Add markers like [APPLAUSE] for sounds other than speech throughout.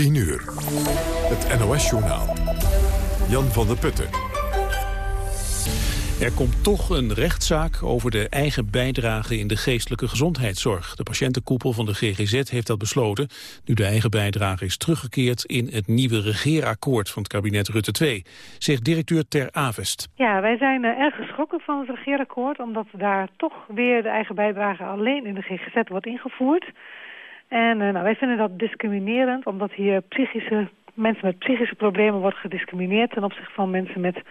10 uur. Het NOS-journaal. Jan van der Putten. Er komt toch een rechtszaak over de eigen bijdrage in de geestelijke gezondheidszorg. De patiëntenkoepel van de GGZ heeft dat besloten... nu de eigen bijdrage is teruggekeerd in het nieuwe regeerakkoord van het kabinet Rutte 2, zegt directeur Ter Avest. Ja, wij zijn uh, erg geschrokken van het regeerakkoord... omdat daar toch weer de eigen bijdrage alleen in de GGZ wordt ingevoerd... En uh, nou, wij vinden dat discriminerend, omdat hier psychische, mensen met psychische problemen worden gediscrimineerd ten opzichte van mensen met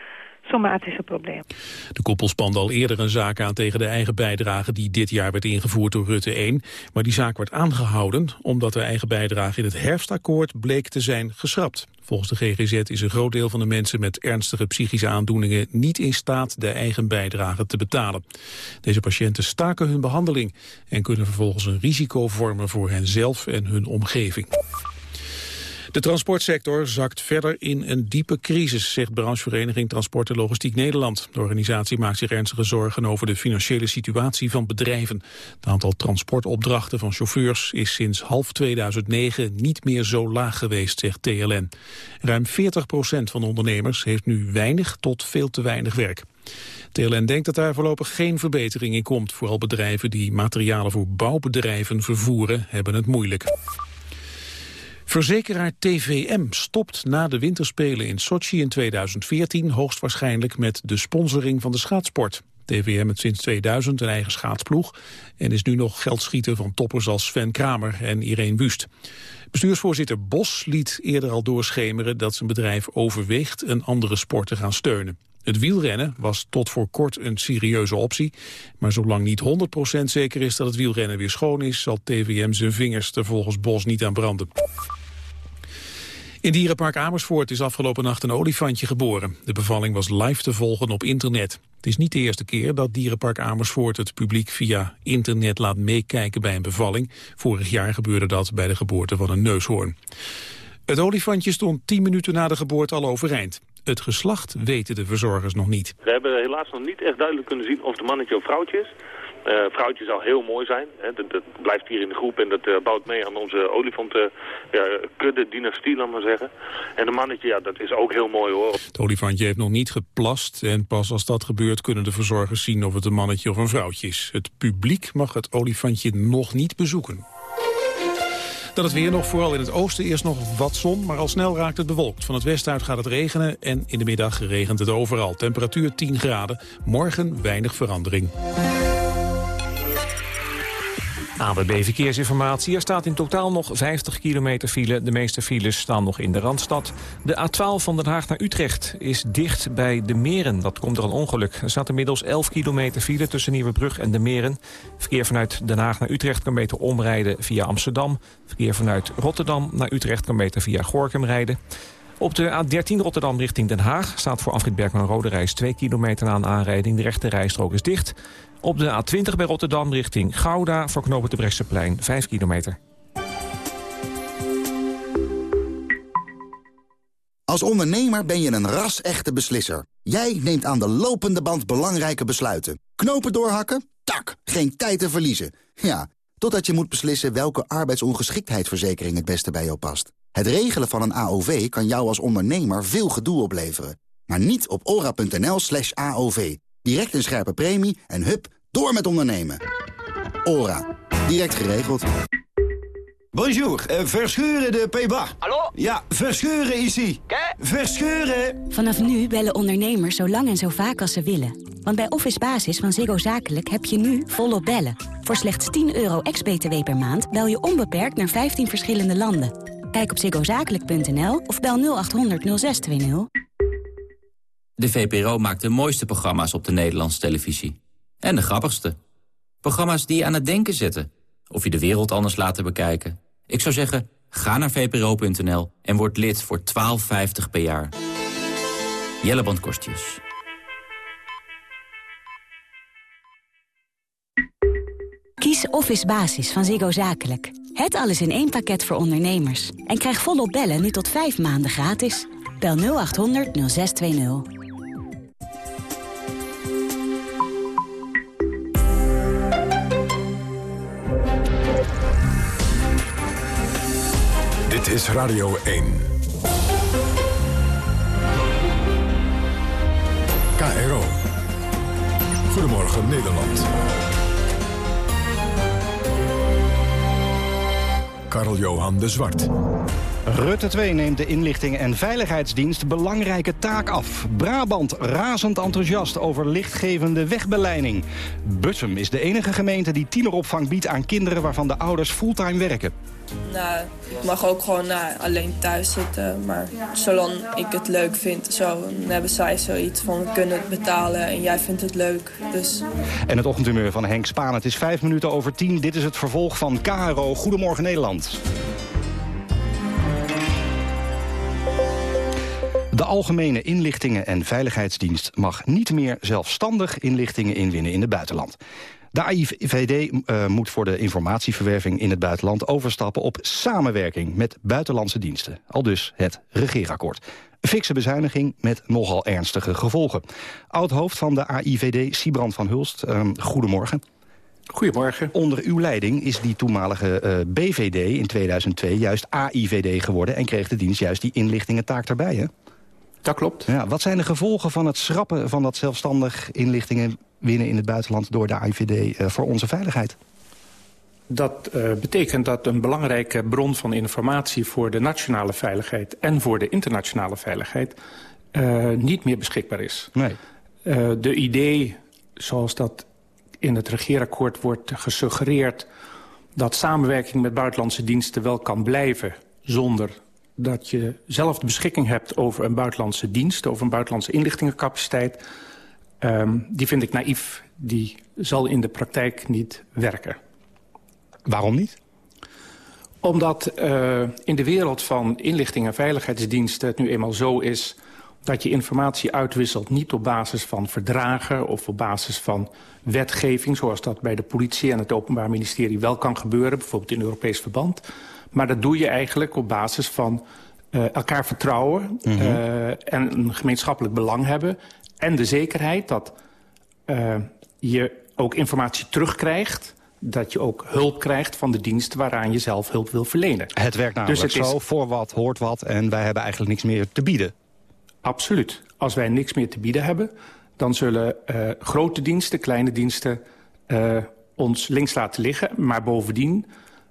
problemen. De koepel spande al eerder een zaak aan tegen de eigen bijdrage die dit jaar werd ingevoerd door Rutte 1. Maar die zaak werd aangehouden omdat de eigen bijdrage in het herfstakkoord bleek te zijn geschrapt. Volgens de GGZ is een groot deel van de mensen met ernstige psychische aandoeningen niet in staat de eigen bijdrage te betalen. Deze patiënten staken hun behandeling en kunnen vervolgens een risico vormen voor henzelf en hun omgeving. De transportsector zakt verder in een diepe crisis, zegt branchevereniging Transport en Logistiek Nederland. De organisatie maakt zich ernstige zorgen over de financiële situatie van bedrijven. Het aantal transportopdrachten van chauffeurs is sinds half 2009 niet meer zo laag geweest, zegt TLN. Ruim 40 procent van de ondernemers heeft nu weinig tot veel te weinig werk. TLN denkt dat daar voorlopig geen verbetering in komt. Vooral bedrijven die materialen voor bouwbedrijven vervoeren hebben het moeilijk. Verzekeraar TVM stopt na de winterspelen in Sochi in 2014 hoogstwaarschijnlijk met de sponsoring van de schaatsport. TVM heeft sinds 2000 een eigen schaatsploeg en is nu nog geldschieter van toppers als Sven Kramer en Irene Wust. Bestuursvoorzitter Bos liet eerder al doorschemeren dat zijn bedrijf overweegt een andere sport te gaan steunen. Het wielrennen was tot voor kort een serieuze optie. Maar zolang niet 100% zeker is dat het wielrennen weer schoon is... zal TVM zijn vingers er volgens Bos niet aan branden. In dierenpark Amersfoort is afgelopen nacht een olifantje geboren. De bevalling was live te volgen op internet. Het is niet de eerste keer dat dierenpark Amersfoort het publiek via internet laat meekijken bij een bevalling. Vorig jaar gebeurde dat bij de geboorte van een neushoorn. Het olifantje stond 10 minuten na de geboorte al overeind. Het geslacht weten de verzorgers nog niet. We hebben helaas nog niet echt duidelijk kunnen zien of het mannetje of vrouwtje is. Uh, vrouwtje zou heel mooi zijn. Hè. Dat, dat, blijft hier in de groep en dat uh, bouwt mee aan onze olifanten ja, kudde dynastie, laat maar zeggen. En de mannetje, ja, dat is ook heel mooi hoor. Het olifantje heeft nog niet geplast en pas als dat gebeurt kunnen de verzorgers zien of het een mannetje of een vrouwtje is. Het publiek mag het olifantje nog niet bezoeken. Dan het weer nog, vooral in het oosten eerst nog wat zon, maar al snel raakt het bewolkt. Van het westen uit gaat het regenen en in de middag regent het overal. Temperatuur 10 graden, morgen weinig verandering. AWB Verkeersinformatie. Er staat in totaal nog 50 kilometer file. De meeste files staan nog in de Randstad. De A12 van Den Haag naar Utrecht is dicht bij de Meren. Dat komt door een ongeluk. Er staat inmiddels 11 kilometer file tussen Nieuwebrug en de Meren. Verkeer vanuit Den Haag naar Utrecht kan beter omrijden via Amsterdam. Verkeer vanuit Rotterdam naar Utrecht kan beter via Gorkum rijden. Op de A13 Rotterdam richting Den Haag staat voor afrit Bergman Rode Reis 2 kilometer aan aanrijding. De rechte rijstrook is dicht. Op de A20 bij Rotterdam richting Gouda voor knopen de Bresseplein 5 kilometer. Als ondernemer ben je een ras-echte beslisser. Jij neemt aan de lopende band belangrijke besluiten. Knopen doorhakken? Tak, geen tijd te verliezen. Ja, totdat je moet beslissen welke arbeidsongeschiktheidsverzekering het beste bij jou past. Het regelen van een AOV kan jou als ondernemer veel gedoe opleveren. Maar niet op ora.nl slash AOV. Direct een scherpe premie en hup, door met ondernemen. Ora. Direct geregeld. Bonjour, uh, verscheuren de Peba. Hallo? Ja, verscheuren is ie. Verscheuren! Vanaf nu bellen ondernemers zo lang en zo vaak als ze willen. Want bij Office Basis van Ziggo Zakelijk heb je nu volop bellen. Voor slechts 10 euro ex-BTW per maand bel je onbeperkt naar 15 verschillende landen. Kijk op ziggozakelijk.nl of bel 0800 0620. De VPRO maakt de mooiste programma's op de Nederlandse televisie. En de grappigste. Programma's die je aan het denken zetten. Of je de wereld anders laten bekijken. Ik zou zeggen, ga naar vpro.nl en word lid voor 12,50 per jaar. Jelleband Kostjes. Kies Office Basis van Ziggo Zakelijk. Het alles in één pakket voor ondernemers. En krijg volop bellen nu tot 5 maanden gratis. Bel 0800 0620. Dit is Radio 1. KRO. Goedemorgen Nederland. Karl-Johan de Zwart. Rutte 2 neemt de inlichtingen en veiligheidsdienst belangrijke taak af. Brabant razend enthousiast over lichtgevende wegbeleiding. Bussum is de enige gemeente die tieneropvang biedt aan kinderen waarvan de ouders fulltime werken. Nou, ik mag ook gewoon nou, alleen thuis zitten. Maar zolang ik het leuk vind, zo, dan hebben zij zoiets van... we kunnen het betalen en jij vindt het leuk. Dus... En het ochtendhumeur van Henk Spaan. Het is vijf minuten over tien. Dit is het vervolg van KRO Goedemorgen Nederland. De Algemene Inlichtingen en Veiligheidsdienst mag niet meer zelfstandig inlichtingen inwinnen in het buitenland. De AIVD uh, moet voor de informatieverwerving in het buitenland overstappen op samenwerking met buitenlandse diensten. Al dus het regeerakkoord. Een fikse bezuiniging met nogal ernstige gevolgen. Oud-hoofd van de AIVD, Sibrand van Hulst, uh, goedemorgen. Goedemorgen. Onder uw leiding is die toenmalige uh, BVD in 2002 juist AIVD geworden... en kreeg de dienst juist die inlichtingentaak erbij, hè? Dat klopt. Ja, wat zijn de gevolgen van het schrappen van dat zelfstandig inlichtingen winnen in het buitenland door de AIVD uh, voor onze veiligheid? Dat uh, betekent dat een belangrijke bron van informatie voor de nationale veiligheid en voor de internationale veiligheid uh, niet meer beschikbaar is. Nee. de idee, zoals dat in het regeerakkoord wordt gesuggereerd, dat samenwerking met buitenlandse diensten wel kan blijven zonder dat je zelf de beschikking hebt over een buitenlandse dienst... over een buitenlandse inlichtingencapaciteit... Um, die vind ik naïef. Die zal in de praktijk niet werken. Waarom niet? Omdat uh, in de wereld van inlichting en veiligheidsdiensten... het nu eenmaal zo is dat je informatie uitwisselt... niet op basis van verdragen of op basis van wetgeving... zoals dat bij de politie en het Openbaar Ministerie wel kan gebeuren... bijvoorbeeld in Europees verband... Maar dat doe je eigenlijk op basis van uh, elkaar vertrouwen... Mm -hmm. uh, en een gemeenschappelijk belang hebben. En de zekerheid dat uh, je ook informatie terugkrijgt dat je ook hulp krijgt van de dienst waaraan je zelf hulp wil verlenen. Het werkt namelijk dus het zo, is... voor wat hoort wat... en wij hebben eigenlijk niks meer te bieden. Absoluut. Als wij niks meer te bieden hebben... dan zullen uh, grote diensten, kleine diensten uh, ons links laten liggen. Maar bovendien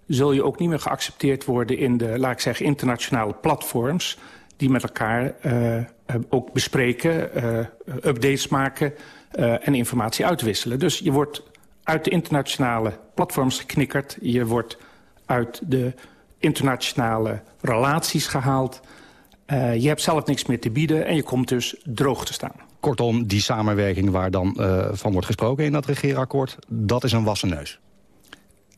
zul je ook niet meer geaccepteerd worden in de, laat ik zeggen, internationale platforms die met elkaar uh, ook bespreken, uh, updates maken uh, en informatie uitwisselen. Dus je wordt uit de internationale platforms geknikkerd. Je wordt uit de internationale relaties gehaald. je hebt zelf niks meer te bieden en je komt dus droog te staan. Kortom, die samenwerking waar dan van wordt gesproken in dat regeerakkoord... dat is een wassen neus.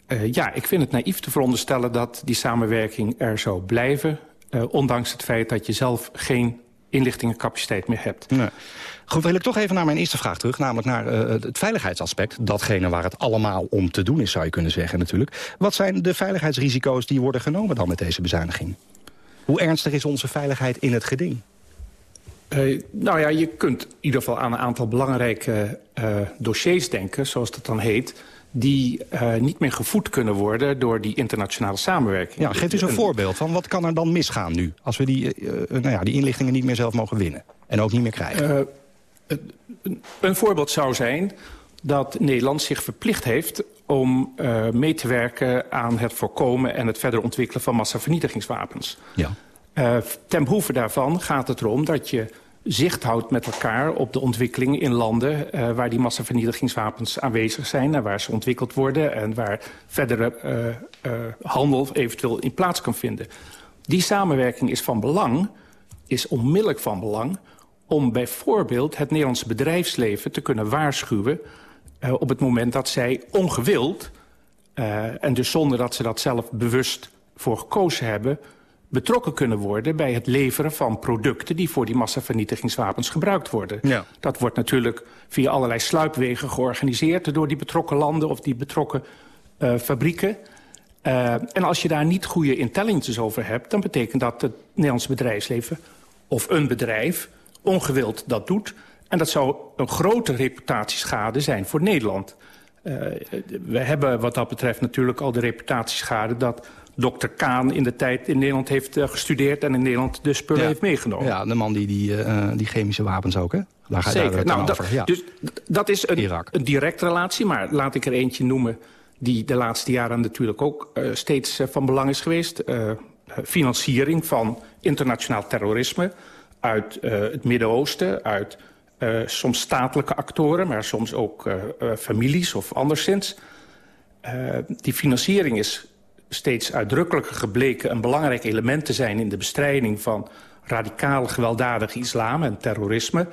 Uh, ja, ik vind het naïef te veronderstellen dat die samenwerking er zou blijven. Ondanks het feit dat je zelf geen inlichtingencapaciteit meer hebt. Nee. Goed, wil ik toch even naar mijn eerste vraag terug. Namelijk naar uh, het veiligheidsaspect. Datgene waar het allemaal om te doen is, zou je kunnen zeggen natuurlijk. Wat zijn de veiligheidsrisico's die worden genomen dan met deze bezuiniging? Hoe ernstig is onze veiligheid in het geding? Uh, nou ja, je kunt in ieder geval aan een aantal belangrijke uh, dossiers denken, zoals dat dan heet die uh, niet meer gevoed kunnen worden door die internationale samenwerking. Ja, geef eens een, een voorbeeld van wat kan er dan misgaan nu... als we die, uh, nou ja, die inlichtingen niet meer zelf mogen winnen en ook niet meer krijgen? Uh, een voorbeeld zou zijn dat Nederland zich verplicht heeft om mee te werken aan het voorkomen en het verder ontwikkelen van massavernietigingswapens. Ja. ten behoeve daarvan gaat het erom dat je zicht houdt met elkaar op de ontwikkelingen in landen... Uh, waar die massavernietigingswapens aanwezig zijn... en waar ze ontwikkeld worden en waar verdere uh, uh, handel eventueel in plaats kan vinden. Die samenwerking is van belang, is onmiddellijk van belang... om bijvoorbeeld het Nederlandse bedrijfsleven te kunnen waarschuwen... op het moment dat zij ongewild, en dus zonder dat ze dat zelf bewust voor gekozen hebben betrokken kunnen worden bij het leveren van producten... die voor die massavernietigingswapens gebruikt worden. Ja. Dat wordt natuurlijk via allerlei sluipwegen georganiseerd... door die betrokken landen of die betrokken uh, fabrieken. Uh, en als je daar niet goede intelligence over hebt... dan betekent dat het Nederlandse bedrijfsleven of een bedrijf ongewild dat doet. En dat zou een grote reputatieschade zijn voor Nederland. Uh, we hebben wat dat betreft natuurlijk al de reputatieschade... dat dokter Kaan in de tijd in Nederland heeft gestudeerd... en in Nederland de spullen heeft meegenomen. Ja, de man die die, die chemische wapens ook, hè? Daar gaat Zeker. nou, dat, over. Ja. Dus dat is een, een directe relatie, maar laat ik er eentje noemen... die de laatste jaren natuurlijk ook steeds van belang is geweest. financiering van internationaal terrorisme uit het Midden-Oosten... uit soms statelijke actoren, maar soms ook families of anderszins. die financiering is steeds uitdrukkelijker gebleken... een belangrijk element te zijn in de bestrijding van radicaal gewelddadige islam en terrorisme.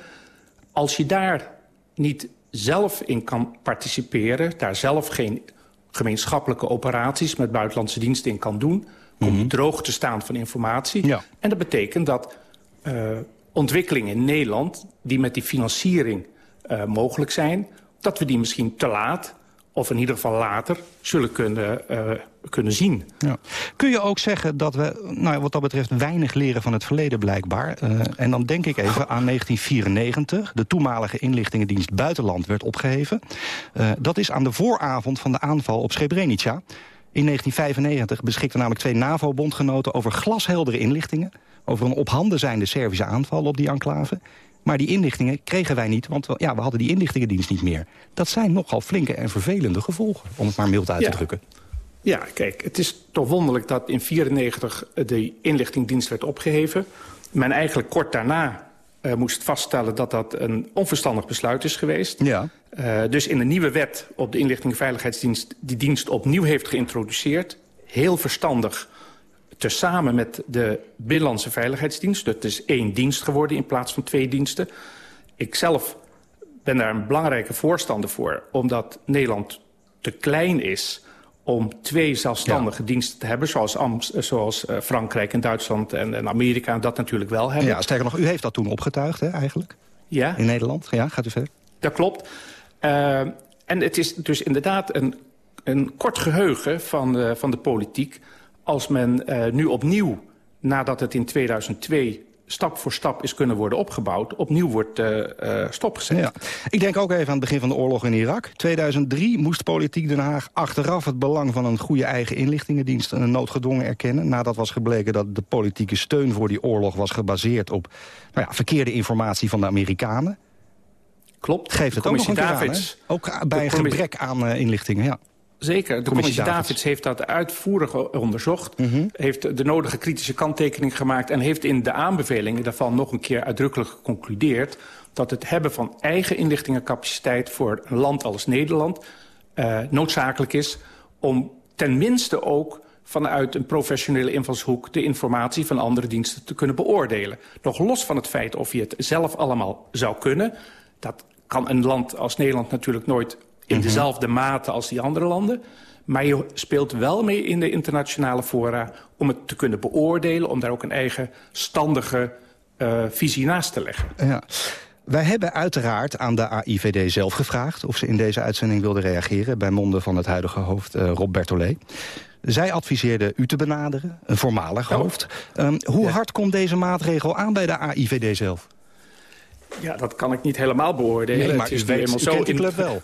Als je daar niet zelf in kan participeren... daar zelf geen gemeenschappelijke operaties met buitenlandse diensten in kan doen... kom je mm -hmm. droog te staan van informatie. Ja. En dat betekent dat ontwikkelingen in Nederland... die met die financiering uh, mogelijk zijn... dat we die misschien te laat of in ieder geval later zullen kunnen, uh, kunnen zien. Ja. Kun je ook zeggen dat we nou, wat dat betreft weinig leren van het verleden blijkbaar? Uh, en dan denk ik even aan 1994. De toenmalige inlichtingendienst Buitenland werd opgeheven. Uh, dat is aan de vooravond van de aanval op Srebrenica. In 1995 beschikten namelijk twee NAVO-bondgenoten over glasheldere inlichtingen over een op handen zijnde Servische aanval op die enclave. Maar die inlichtingen kregen wij niet, want ja, we hadden die inlichtingendienst niet meer. Dat zijn nogal flinke en vervelende gevolgen, om het maar mild uit te drukken. Ja, kijk, het is toch wonderlijk dat in 1994 de inlichtingendienst werd opgeheven. Men eigenlijk kort daarna uh, moest vaststellen dat dat een onverstandig besluit is geweest. Ja. Uh, dus in de nieuwe wet op de inlichting en veiligheidsdienst... die dienst opnieuw heeft geïntroduceerd. Heel verstandig tezamen met de Binnenlandse Veiligheidsdienst. Dat is één dienst geworden in plaats van twee diensten. Ik zelf ben daar een belangrijke voorstander voor... omdat Nederland te klein is om twee zelfstandige ja. diensten te hebben... zoals, zoals uh, Frankrijk en Duitsland en, en Amerika dat natuurlijk wel hebben. Ja, sterker nog, u heeft dat toen opgetuigd hè, eigenlijk? Ja. In Nederland? Ja, gaat u verder? Dat klopt. Uh, en het is dus inderdaad een, een kort geheugen van, uh, van de politiek als men uh, nu opnieuw, nadat het in 2002 stap voor stap is kunnen worden opgebouwd... opnieuw wordt uh, uh, stopgezet. Ja. Ik denk ook even aan het begin van de oorlog in Irak. 2003 moest politiek Den Haag achteraf het belang van een goede eigen inlichtingendienst... een noodgedwongen erkennen. Nadat was gebleken dat de politieke steun voor die oorlog was gebaseerd... op nou ja, verkeerde informatie van de Amerikanen. Klopt. Geeft het ook nog een Davids, aan, Ook bij een gebrek aan uh, inlichtingen, ja. Zeker, de commissie, Davids. heeft dat uitvoerig onderzocht... Mm -hmm. heeft de nodige kritische kanttekening gemaakt... en heeft in de aanbevelingen daarvan nog een keer uitdrukkelijk geconcludeerd... dat het hebben van eigen inlichtingencapaciteit voor een land als Nederland... Uh, noodzakelijk is om tenminste ook vanuit een professionele invalshoek... de informatie van andere diensten te kunnen beoordelen. Nog los van het feit of je het zelf allemaal zou kunnen... dat kan een land als Nederland natuurlijk nooit in mhm. dezelfde mate als die andere landen. Maar je speelt wel mee in de internationale fora om het te kunnen beoordelen... om daar ook een eigen standige uh, visie naast te leggen. Ja. Wij hebben uiteraard aan de AIVD zelf gevraagd... of ze in deze uitzending wilde reageren... bij monden van het huidige hoofd uh, Rob Bertolet. Zij adviseerde u te benaderen, een voormalig hoofd. Um, hoe ja. hard komt deze maatregel aan bij de AIVD zelf? Ja, dat kan ik niet helemaal beoordelen. Nee, maar het is u, weet, u zo de club wel.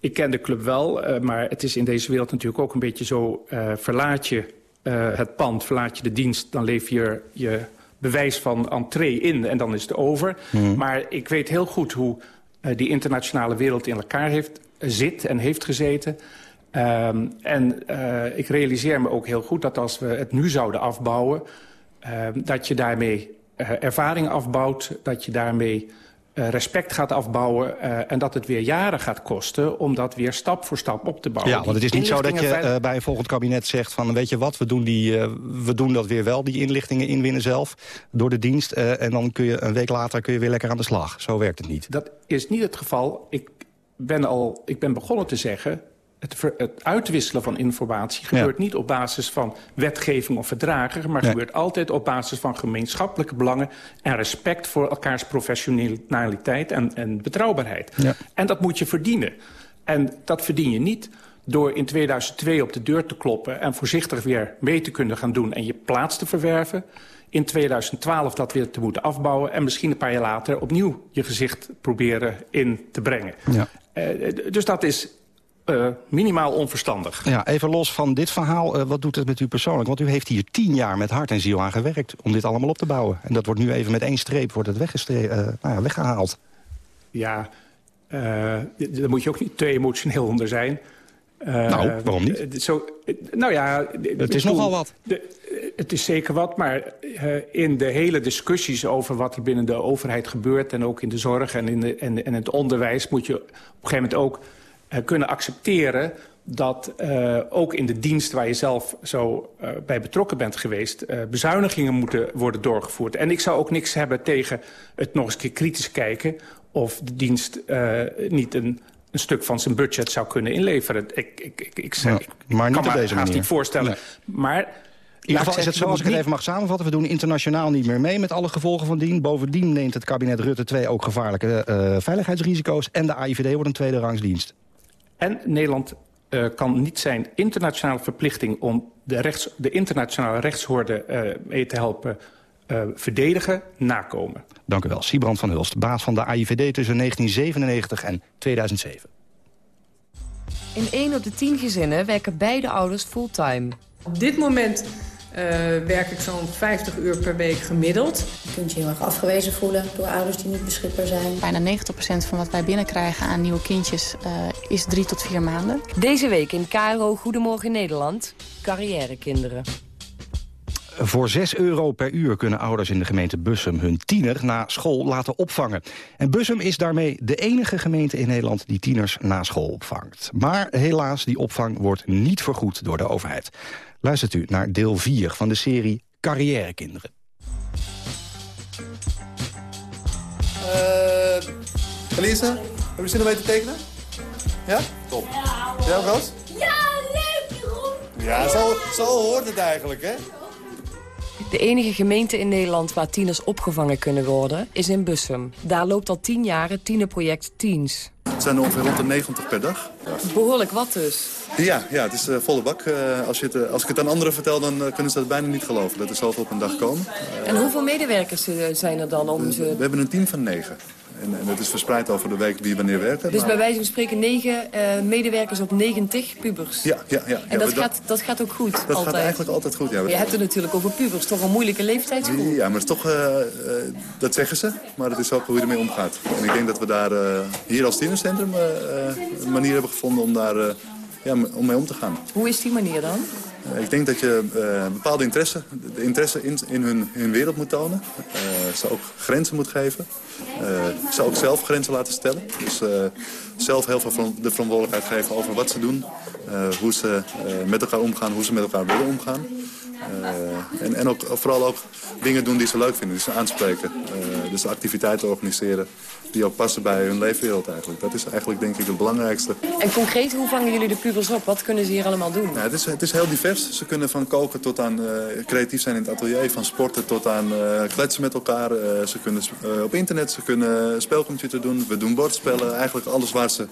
Ik ken de club wel, uh, maar het is in deze wereld natuurlijk ook een beetje zo... Uh, verlaat je uh, het pand, verlaat je de dienst... dan leef je je bewijs van entree in en dan is het over. Mm. Maar ik weet heel goed hoe die internationale wereld in elkaar heeft, zit en heeft gezeten... Um, en ik realiseer me ook heel goed dat als we het nu zouden afbouwen... Uh, dat je daarmee ervaring afbouwt, dat je daarmee respect gaat afbouwen... Uh, en dat het weer jaren gaat kosten om dat weer stap voor stap op te bouwen. Ja, want het is niet zo dat je uh, bij een volgend kabinet zegt van... weet je wat, we doen, die, we doen dat weer wel, die inlichtingen inwinnen zelf... door de dienst en dan kun je een week later kun je weer lekker aan de slag. Zo werkt het niet. Dat is niet het geval. Ik ben, al, ik ben begonnen te zeggen het, het, uitwisselen van informatie gebeurt ja. niet op basis van wetgeving of verdragen... maar nee. gebeurt altijd op basis van gemeenschappelijke belangen... en respect voor elkaars professionaliteit en, en betrouwbaarheid. Ja. En dat moet je verdienen. En dat verdien je niet door in 2002 op de deur te kloppen... en voorzichtig weer mee te kunnen gaan doen en je plaats te verwerven... in 2012 dat weer te moeten afbouwen... en misschien een paar jaar later opnieuw je gezicht proberen in te brengen. Ja. Uh, dus dat is uh, minimaal onverstandig. Ja, even los van dit verhaal, uh, wat doet het met u persoonlijk? Want u heeft hier tien jaar met hart en ziel aan gewerkt om dit allemaal op te bouwen. En dat wordt nu even met één streep wordt het uh, nou ja, weggehaald. Ja, daar moet je ook niet te emotioneel onder zijn. nou, waarom niet? Zo, nou ja... Het is nogal wat. De, het is zeker wat, maar in de hele discussies over wat er binnen de overheid gebeurt... en ook in de zorg en in, de, en, en het onderwijs moet je op een gegeven moment ook kunnen accepteren dat uh, ook in de dienst waar je zelf zo uh, bij betrokken bent geweest... Uh, bezuinigingen moeten worden doorgevoerd. En ik zou ook niks hebben tegen het nog eens een keer kritisch kijken... of de dienst niet een, een stuk van zijn budget zou kunnen inleveren. Ik, ik, ik, ik, maar niet kan op deze me manier. niet voorstellen. Nee. Maar in ieder geval is het zo, als ik het even mag samenvatten... we doen internationaal niet meer mee met alle gevolgen van dien. Bovendien neemt het kabinet Rutte 2 ook gevaarlijke uh, veiligheidsrisico's... en de AIVD wordt een tweede rangsdienst. En Nederland uh, kan niet zijn internationale verplichting... om de, rechts, de internationale rechtsorde uh, mee te helpen uh, verdedigen, nakomen. Dank u wel. Siebrand van Hulst, baas van de AIVD tussen 1997 en 2007. In 1 op de 10 gezinnen werken beide ouders fulltime. Op dit moment uh, werk ik zo'n 50 uur per week gemiddeld. Je kunt je heel erg afgewezen voelen door ouders die niet beschikbaar zijn. Bijna 90% van wat wij binnenkrijgen aan nieuwe kindjes uh, is drie tot vier maanden. Deze week in KRO Goedemorgen Nederland, carrièrekinderen. Voor 6 euro per uur kunnen ouders in de gemeente Bussum hun tiener na school laten opvangen. En Bussum is daarmee de enige gemeente in Nederland die tieners na school opvangt. Maar helaas, die opvang wordt niet vergoed door de overheid. Luistert u naar deel 4 van de serie Carrièrekinderen. Uh, Elise, heb je zin om mee te tekenen? Ja? Top. Ja, Roos? Ja, leuk, Jeroen! Ja, zo, zo hoort het eigenlijk, hè? De enige gemeente in Nederland waar tieners opgevangen kunnen worden is in Bussum. Daar loopt al tien jaar het tienerproject Teens. Het zijn er ongeveer rond de 90 per dag. Behoorlijk wat dus. Ja, ja het is uh, volle bak. Uh, als, je het, uh, als ik het aan anderen vertel, dan kunnen ze dat bijna niet geloven. Dat er zoveel op een dag komen. en hoeveel medewerkers zijn er dan om ze... We hebben een team van negen. En, en dat is verspreid over de week wie wanneer werken. Dus bij wijze van spreken negen medewerkers op 90 pubers? Ja, ja, ja. En dat, gaat, dat gaat ook goed? Dat altijd. gaat eigenlijk altijd goed, ja. Je hebt het natuurlijk over pubers, toch een moeilijke leeftijdsgroep? Ja, maar het is toch, dat zeggen ze, maar het is ook hoe je ermee omgaat. En ik denk dat we daar hier als tienercentrum een manier hebben gevonden om daar ja, om mee om te gaan. Hoe is die manier dan? Uh, ik denk dat je uh, bepaalde interesse, de interesse in, in hun, hun wereld moet tonen. Uh, ze ook grenzen moet geven. ze ook zelf grenzen laten stellen. Dus zelf heel veel van de verantwoordelijkheid geven over wat ze doen. hoe ze met elkaar omgaan, hoe ze met elkaar willen omgaan. En, en ook, vooral ook dingen doen die ze leuk vinden, die ze aanspreken. dus activiteiten organiseren die ook passen bij hun leefwereld eigenlijk. Dat is eigenlijk denk ik het belangrijkste. En concreet, hoe vangen jullie de pubers op? Wat kunnen ze hier allemaal doen? Ja, het, is, het is heel divers. Ze kunnen van koken tot aan uh, creatief zijn in het atelier. Van sporten tot aan kletsen met elkaar. Ze kunnen op internet, ze kunnen spelcomputer doen. We doen bordspellen. Eigenlijk alles waar ze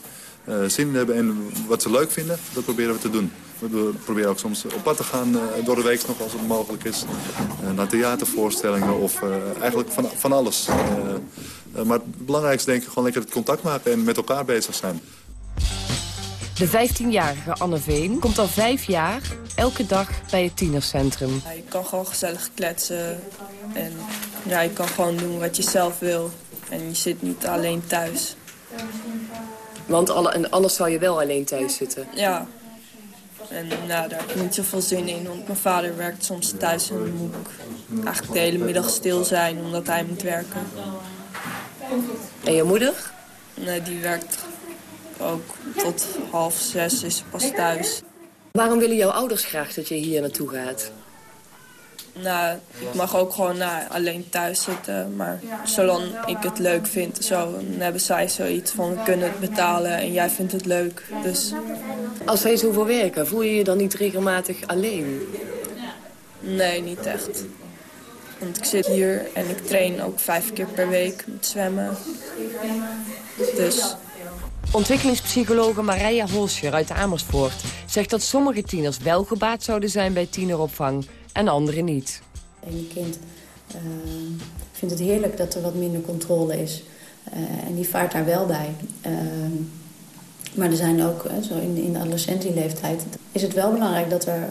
zin in hebben en wat ze leuk vinden, dat proberen we te doen. We proberen ook soms op pad te gaan door de week nog als het mogelijk is. naar theatervoorstellingen of eigenlijk van, van alles. Uh, maar het belangrijkste denk ik gewoon lekker het contact maken en met elkaar bezig zijn. De 15-jarige Anne Veen komt al vijf jaar elke dag bij het tienercentrum. Ja, je kan gewoon gezellig kletsen en ja, je kan gewoon doen wat je zelf wil. En je zit niet alleen thuis. Want alle, en anders zou je wel alleen thuis zitten? Ja. En nou, daar heb ik niet zoveel zin in, want mijn vader werkt soms thuis en dan moet ik eigenlijk de hele middag stil zijn omdat hij moet werken. En je moeder? Nee, die werkt ook tot half zes is ze pas thuis. Waarom willen jouw ouders graag dat je hier naartoe gaat? Nou, ik mag ook gewoon nou, alleen thuis zitten. Maar zolang ik het leuk vind, zo, dan hebben zij zoiets van... we kunnen het betalen en jij vindt het leuk. Dus... Als zij zoveel werken, voel je je dan niet regelmatig alleen? Nee, niet echt. Want ik zit hier en ik train ook vijf keer per week met zwemmen. Dus... Ontwikkelingspsychologe Marija Holscher uit Amersfoort zegt dat sommige tieners wel gebaat zouden zijn bij tieneropvang en andere niet. Een kind uh, vindt het heerlijk dat er wat minder controle is. Uh, en die vaart daar wel bij. Uh, Maar er zijn ook, hè, zo in, in de adolescentieleeftijd... is het wel belangrijk dat er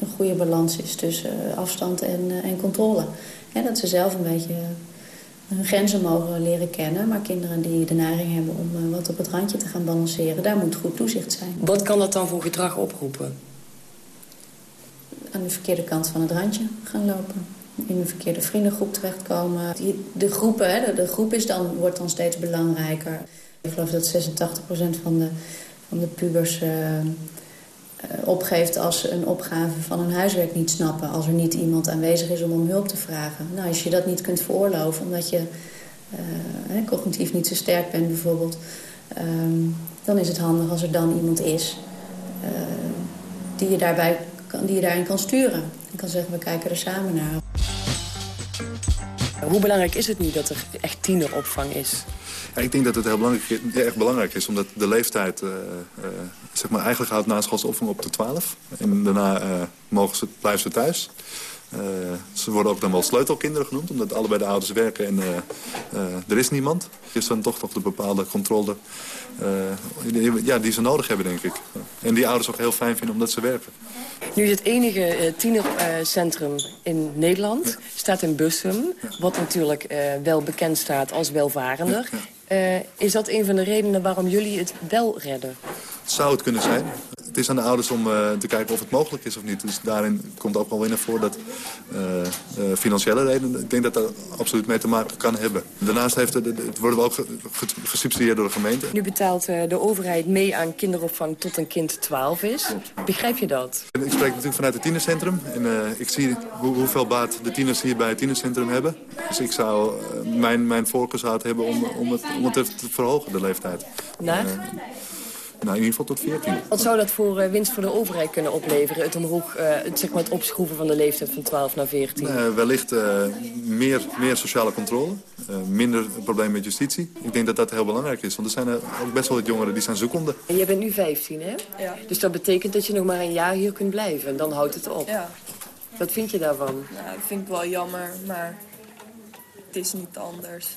een goede balans is tussen afstand en, en controle. Hè, dat ze zelf een beetje hun grenzen mogen leren kennen. Maar kinderen die de neiging hebben om wat op het randje te gaan balanceren... daar moet goed toezicht zijn. Wat kan dat dan voor gedrag oproepen? Aan de verkeerde kant van het randje gaan lopen in een verkeerde vriendengroep terechtkomen. Die, de, groepen, de, groep is dan, wordt dan steeds belangrijker. Ik geloof dat 86% van de, van de pubers uh, uh, opgeeft als ze een opgave van hun huiswerk niet snappen. Als er niet iemand aanwezig is om om hulp te vragen. Nou, als je dat niet kunt veroorloven omdat je uh, cognitief niet zo sterk bent bijvoorbeeld... Um, dan is het handig als er dan iemand is die, je daarbij kan, die je daarin kan sturen. En kan zeggen, we kijken er samen naar. Hoe belangrijk is het nu dat er echt tieneropvang is? Ja, ik denk dat het heel belangrijk, erg belangrijk is, omdat de leeftijd... Uh, uh, zeg maar, eigenlijk gaat naschoolsopvang op de 12. En daarna uh, mogen ze, blijven ze thuis. Ze worden ook dan wel sleutelkinderen genoemd, omdat allebei de ouders werken en er is niemand. Er is dan toch toch de bepaalde controle die, ja, die ze nodig hebben, denk ik. En die ouders ook heel fijn vinden omdat ze werken. Nu is het enige tienercentrum in Nederland. Ja. Staat in Bussum. Wat natuurlijk wel bekend staat als welvarender. Ja, is dat een van de redenen waarom jullie het wel redden? Zou het kunnen zijn. Het is aan de ouders om uh, te kijken of het mogelijk is of niet. Dus daarin komt ook wel weer naar voren dat uh, uh, financiële redenen... ik denk dat dat absoluut mee te maken kan hebben. Daarnaast heeft het, het worden we ook gesubsidieerd door de gemeente. Nu betaalt de overheid mee aan kinderopvang tot een kind 12 is. Begrijp je dat? Ik spreek natuurlijk vanuit het tienercentrum. En ik zie hoe, hoeveel baat de tieners hier bij het tienercentrum hebben. Dus ik zou mijn, mijn voorkeur hebben om, om, het, om het te verhogen, de leeftijd. Naar? Nou, in ieder geval tot 14. Wat zou dat voor uh, winst voor de overheid kunnen opleveren? Het, omhoog, uh, het, zeg maar het opschroeven van de leeftijd van 12 naar 14? Uh, wellicht meer, meer sociale controle. minder probleem met justitie. Ik denk dat dat heel belangrijk is. Want er zijn ook best wel wat jongeren die zijn zoekende. En jij bent nu 15, hè? Ja. Dus dat betekent dat je nog maar een jaar hier kunt blijven. En dan houdt het op. Ja. Wat vind je daarvan? Nou, dat vind ik wel jammer, maar het is niet anders.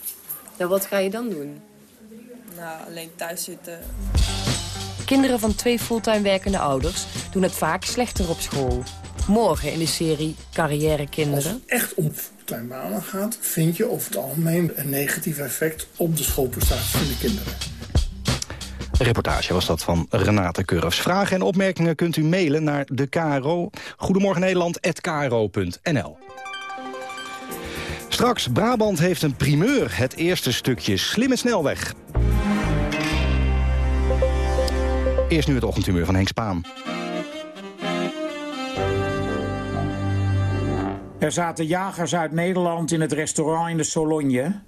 Nou, wat ga je dan doen? Nou, alleen thuis zitten. Kinderen van twee fulltime werkende ouders doen het vaak slechter op school. Morgen in de serie Carrière Kinderen. Als het echt om fulltime banen gaat, vind je over het algemeen een negatief effect op de schoolprestaties van de kinderen. Een reportage was dat van Renate Curfs. Vragen en opmerkingen kunt u mailen naar de KRO. Goedemorgen Nederland@kro.nl. Straks, Brabant heeft een primeur. Het eerste stukje slimme snelweg. Eerst nu het ochtendhumeur van Henk Spaan. Er zaten jagers uit Nederland in het restaurant in de Sologne.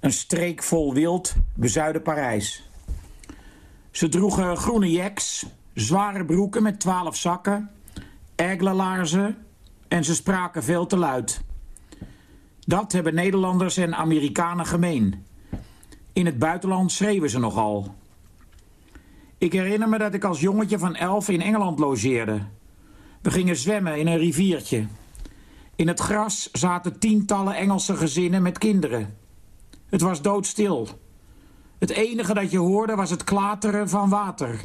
Een streek vol wild, bezuiden Parijs. Ze droegen groene jacks, zware broeken met twaalf zakken, laarzen en ze spraken veel te luid. Dat hebben Nederlanders en Amerikanen gemeen. In het buitenland schreeuwen ze nogal. Ik herinner me dat ik als jongetje van elf in Engeland logeerde. We gingen zwemmen in een riviertje. In het gras zaten tientallen Engelse gezinnen met kinderen. Het was doodstil. Het enige dat je hoorde was het klateren van water.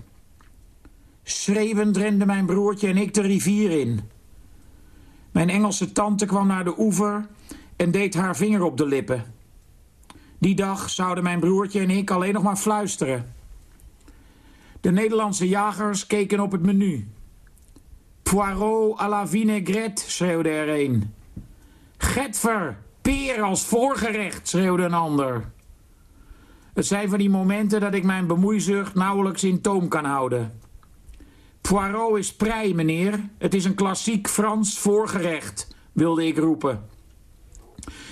Schreeuwend renden mijn broertje en ik de rivier in. Mijn Engelse tante kwam naar de oever en deed haar vinger op de lippen. Die dag zouden mijn broertje en ik alleen nog maar fluisteren. De Nederlandse jagers keken op het menu. Poirot à la vinaigrette, schreeuwde er een. Getver, peer als voorgerecht, schreeuwde een ander. Het zijn van die momenten dat ik mijn bemoeizucht nauwelijks in toom kan houden. Poirot is prei, meneer. Het is een klassiek Frans voorgerecht, wilde ik roepen.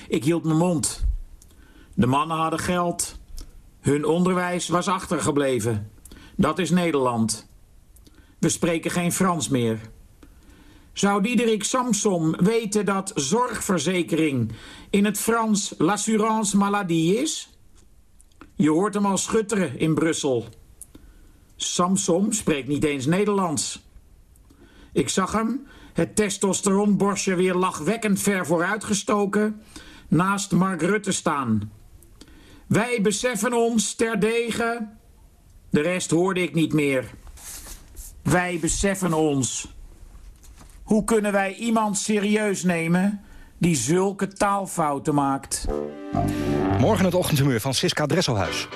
Ik hield mijn mond. De mannen hadden geld. Hun onderwijs was achtergebleven. Dat is Nederland. We spreken geen Frans meer. Zou Diederik Samsom weten dat zorgverzekering in het Frans l'assurance maladie is? Je hoort hem al schutteren in Brussel. Samsom spreekt niet eens Nederlands. Ik zag hem, het testosteronborstje weer lachwekkend ver vooruitgestoken, naast Mark Rutte staan. Wij beseffen ons terdege De rest hoorde ik niet meer. Wij beseffen ons. Hoe kunnen wij iemand serieus nemen die zulke taalfouten maakt? Morgen het ochtendhumeur van Siska Dresselhuis.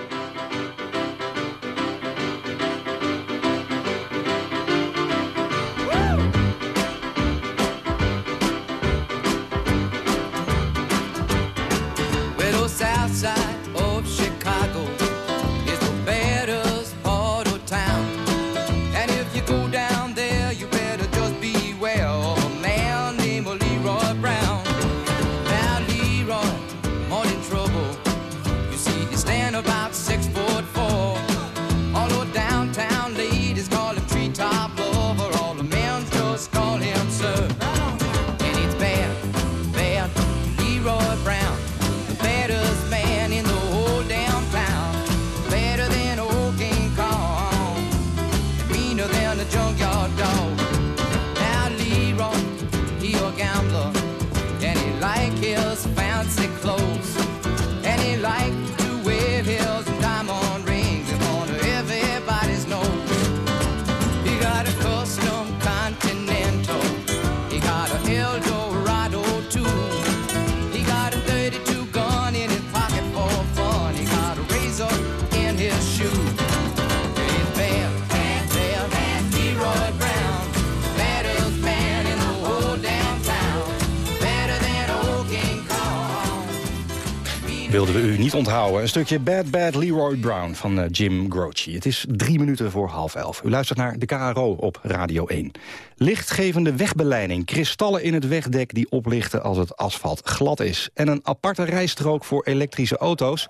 Wilden we u niet onthouden. Een stukje Bad Bad Leroy Brown van eh, Jim Croce. Het is drie minuten voor half elf. U luistert naar de KRO op Radio 1. Lichtgevende wegbeleiding, kristallen in het wegdek die oplichten als het asfalt glad is. En een aparte rijstrook voor elektrische auto's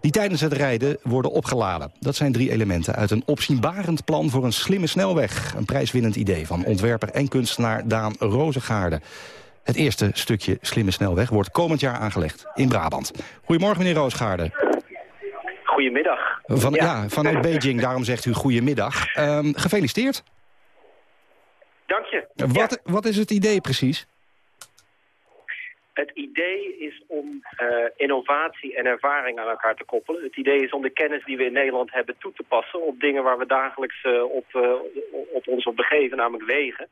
die tijdens het rijden worden opgeladen. Dat zijn drie elementen uit een opzienbarend plan voor een slimme snelweg. Een prijswinnend idee van ontwerper en kunstenaar Daan Rozengaarde. Het eerste stukje slimme snelweg wordt komend jaar aangelegd in Brabant. Goedemorgen, meneer Roosgaarde. Goedemiddag. Van, ja. vanuit Beijing, daarom zegt u goedemiddag. Ehm gefeliciteerd. Dank je. Wat, wat is het idee precies? Het idee is om eh, innovatie en ervaring aan elkaar te koppelen. Het idee is om de kennis die we in Nederland hebben toe te passen... op dingen waar we dagelijks eh, op, eh, op ons op begeven, namelijk wegen.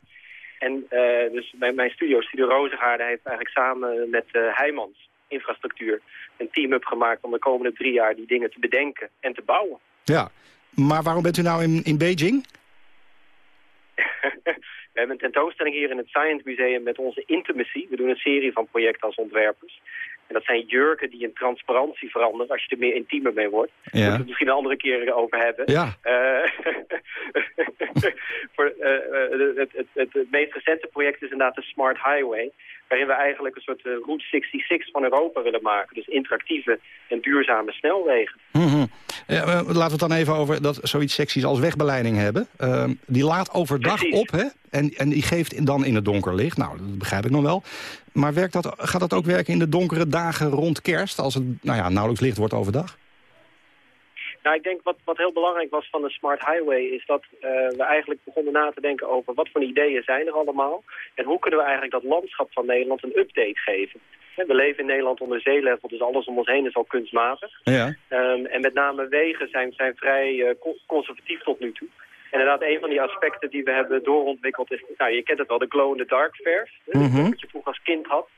En eh, dus mijn, mijn studio, Studio Rozengaarde, heeft eigenlijk samen met eh Heijmans Infrastructuur... een team-up gemaakt om de komende drie jaar die dingen te bedenken en te bouwen. Ja, maar waarom bent u nou in, in Beijing? [LAUGHS] We hebben een tentoonstelling hier in het Science Museum met onze Intimacy. We doen een serie van projecten als ontwerpers. En dat zijn jurken die in transparantie veranderen als je er meer intiemer mee wordt. Daar moeten we het misschien een andere keer over hebben. Ja. Eh, [LAUGHS] voor, eh, eh, het, het, het, het meest recente project is inderdaad de Smart Highway. Waarin we eigenlijk een soort Route 66 van Europa willen maken. Dus interactieve en duurzame snelwegen. Ja, eh, laten we het dan even over dat zoiets seksies als wegbeleiding hebben. Ehm, die laat overdag op, hè? En, en die geeft dan in het donker licht. Nou, dat begrijp ik nog wel. Maar werkt dat, gaat dat ook werken in de donkere dagen rond kerst... als het nou ja, nauwelijks licht wordt overdag? Nou, ik denk wat, wat heel belangrijk was van de Smart Highway... is dat eh, we eigenlijk begonnen na te denken over wat voor ideeën zijn er allemaal... en hoe kunnen we eigenlijk dat landschap van Nederland een update geven. We leven in Nederland onder zeelevel, dus alles om ons heen is al kunstmatig. Ja. Ehm, en met name wegen zijn, zijn vrij eh, co- conservatief tot nu toe. En inderdaad, een van die aspecten die we hebben doorontwikkeld is... Nou, je kent het wel, de glow-in-the-dark verf. hè, Mhm. Wat je vroeger als kind had.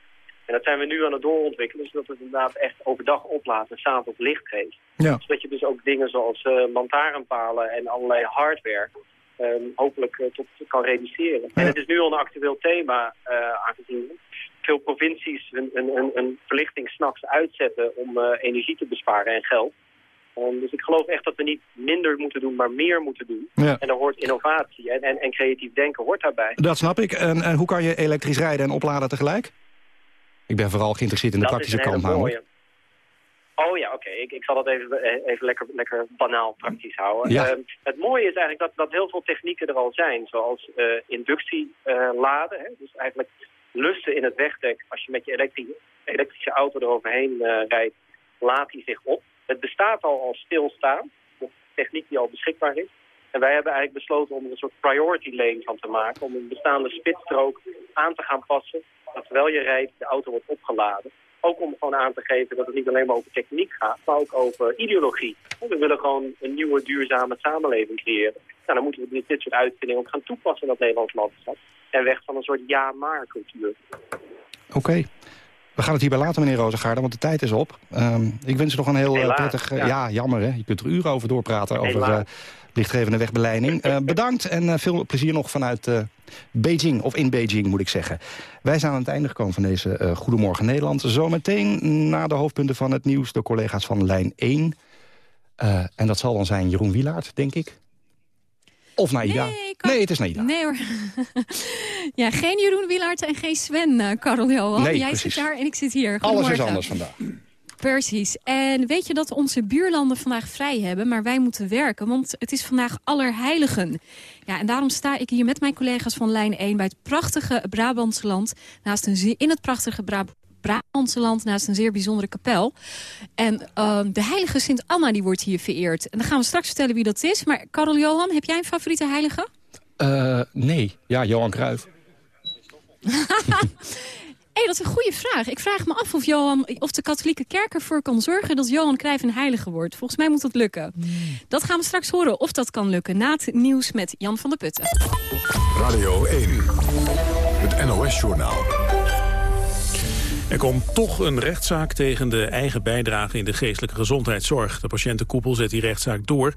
En dat zijn we nu aan het doorontwikkelen, zodat we het inderdaad echt overdag oplaat en s'avonds licht geeft. Ja. Zodat je dus ook dingen zoals eh lantaarnpalen en allerlei hardware ehm, hopelijk eh, tot kan reduceren. En het is nu al een actueel thema, eh, aangezien veel provincies hun, hun, hun verlichting s'nachts uitzetten om eh, energie te besparen en geld. Ehm, dus ik geloof echt dat we niet minder moeten doen, maar meer moeten doen. Ja. En daar hoort innovatie en, en, en creatief denken hoort daarbij. Dat snap ik. En, en hoe kan je elektrisch rijden en opladen tegelijk? Ik ben vooral geïnteresseerd in de Dat praktische is een kant mooie. Oh ja, oké. Ik, ik zal dat even, eh, even lekker, lekker banaal praktisch houden. Ja. Ehm, het mooie is eigenlijk dat, dat heel veel technieken er al zijn. Zoals eh inductie eh, laden. Hè? Dus eigenlijk lussen in het wegdek. Als je met je elektri- elektrische auto eroverheen eh, rijdt, laat die zich op. Het bestaat al als stilstaan. Een techniek die al beschikbaar is. En wij hebben eigenlijk besloten om er een soort priority lane van te maken. Om een bestaande spitsstrook aan te gaan passen. Dat terwijl je rijdt, de auto wordt opgeladen. Ook om gewoon aan te geven dat het niet alleen maar over techniek gaat, maar ook over ideologie. We willen gewoon een nieuwe duurzame samenleving creëren. Nou, dan moeten we dit soort uitvindingen ook gaan toepassen in dat Nederlands landschap. En weg van een soort ja-maar cultuur. Oké. We gaan het hierbij laten, meneer Rozengaarden, want de tijd is op. Ehm, ik wens u nog een heel eh, Helaas, prettig... eh, ja. ja. jammer hè. Je kunt er uren over doorpraten, over eh, lichtgevende wegbeleiding. Bedankt en veel plezier nog vanuit Beijing, of in Beijing moet ik zeggen. Wij zijn aan het einde gekomen van deze Goedemorgen Nederland. Zometeen na de hoofdpunten van het nieuws de collega's van Lijn 1. Eh, en dat zal dan zijn Jeroen Wielaert, denk ik. Of Naida. Nee, het is Naida. Nee hoor. [LAUGHS] ja, geen Jeroen Wielaert en geen Sven, Karel Johan. Nee, Jij precies. zit daar en ik zit hier. Alles is anders vandaag. Precies. En weet je dat onze buurlanden vandaag vrij hebben, maar wij moeten werken, want het is vandaag Allerheiligen. Ja, en daarom sta ik hier met mijn collega's van Lijn 1 bij het prachtige Brabantse land, naast een in het prachtige Bra Brabantse land, naast een zeer bijzondere kapel. En ehm, de heilige Sint-Anna die wordt hier vereerd. En dan gaan we straks vertellen wie dat is. Maar Karel Johan, heb jij een favoriete heilige? Eh, nee, ja, Johan Cruijff. [LAUGHS] Hé, dat is een goede vraag. Ik vraag me af of, Johan, of de katholieke kerk ervoor kan zorgen dat Johan Cruijff een heilige wordt. Volgens mij moet dat lukken. Dat gaan we straks horen of dat kan lukken na het nieuws met Jan van der Putten. Radio 1, het NOS-journaal. Er komt toch een rechtszaak tegen de eigen bijdrage in de geestelijke gezondheidszorg. De patiëntenkoepel zet die rechtszaak door,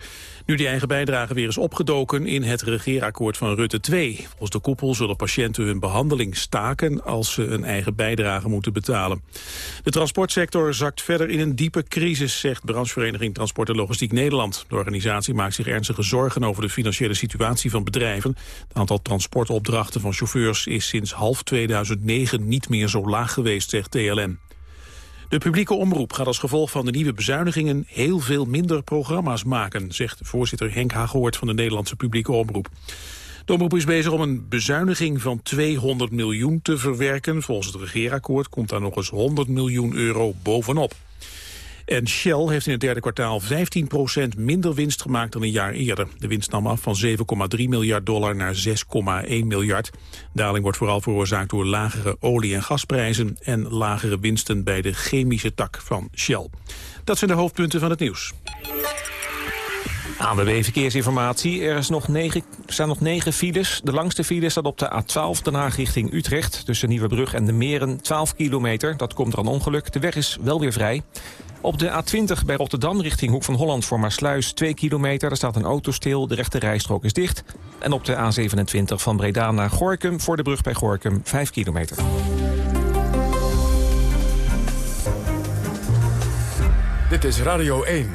nu die eigen bijdrage weer is opgedoken in het regeerakkoord van Rutte 2. Volgens de koepel zullen patiënten hun behandeling staken als ze een eigen bijdrage moeten betalen. De transportsector zakt verder in een diepe crisis, zegt branchevereniging Transport en Logistiek Nederland. De organisatie maakt zich ernstige zorgen over de financiële situatie van bedrijven. Het aantal transportopdrachten van chauffeurs is sinds half 2009 niet meer zo laag geweest, TLM. De publieke omroep gaat als gevolg van de nieuwe bezuinigingen heel veel minder programma's maken, zegt voorzitter Henk Hagoort van de Nederlandse publieke omroep. De omroep is bezig om een bezuiniging van 200 miljoen te verwerken. Volgens het regeerakkoord komt daar nog eens 100 miljoen euro bovenop. En Shell heeft in het derde kwartaal 15% minder winst gemaakt dan een jaar eerder. De winst nam af van 7,3 miljard dollar naar 6,1 miljard. Daling wordt vooral veroorzaakt door lagere olie- en gasprijzen... en lagere winsten bij de chemische tak van Shell. Dat zijn de hoofdpunten van het nieuws. ANWB Verkeersinformatie. Er is nog negen, staan nog negen files. De langste file staat op de A12 Den Haag richting Utrecht. Tussen Nieuwebrug en de Meren 12 kilometer. Dat komt er een ongeluk. De weg is wel weer vrij. Op de A20 bij Rotterdam richting Hoek van Holland voor Maasluis 2 kilometer. Daar staat een auto stil, de rechte rijstrook is dicht. En op de A27 van Breda naar Gorkum voor de brug bij Gorkum 5 kilometer. Dit is Radio 1.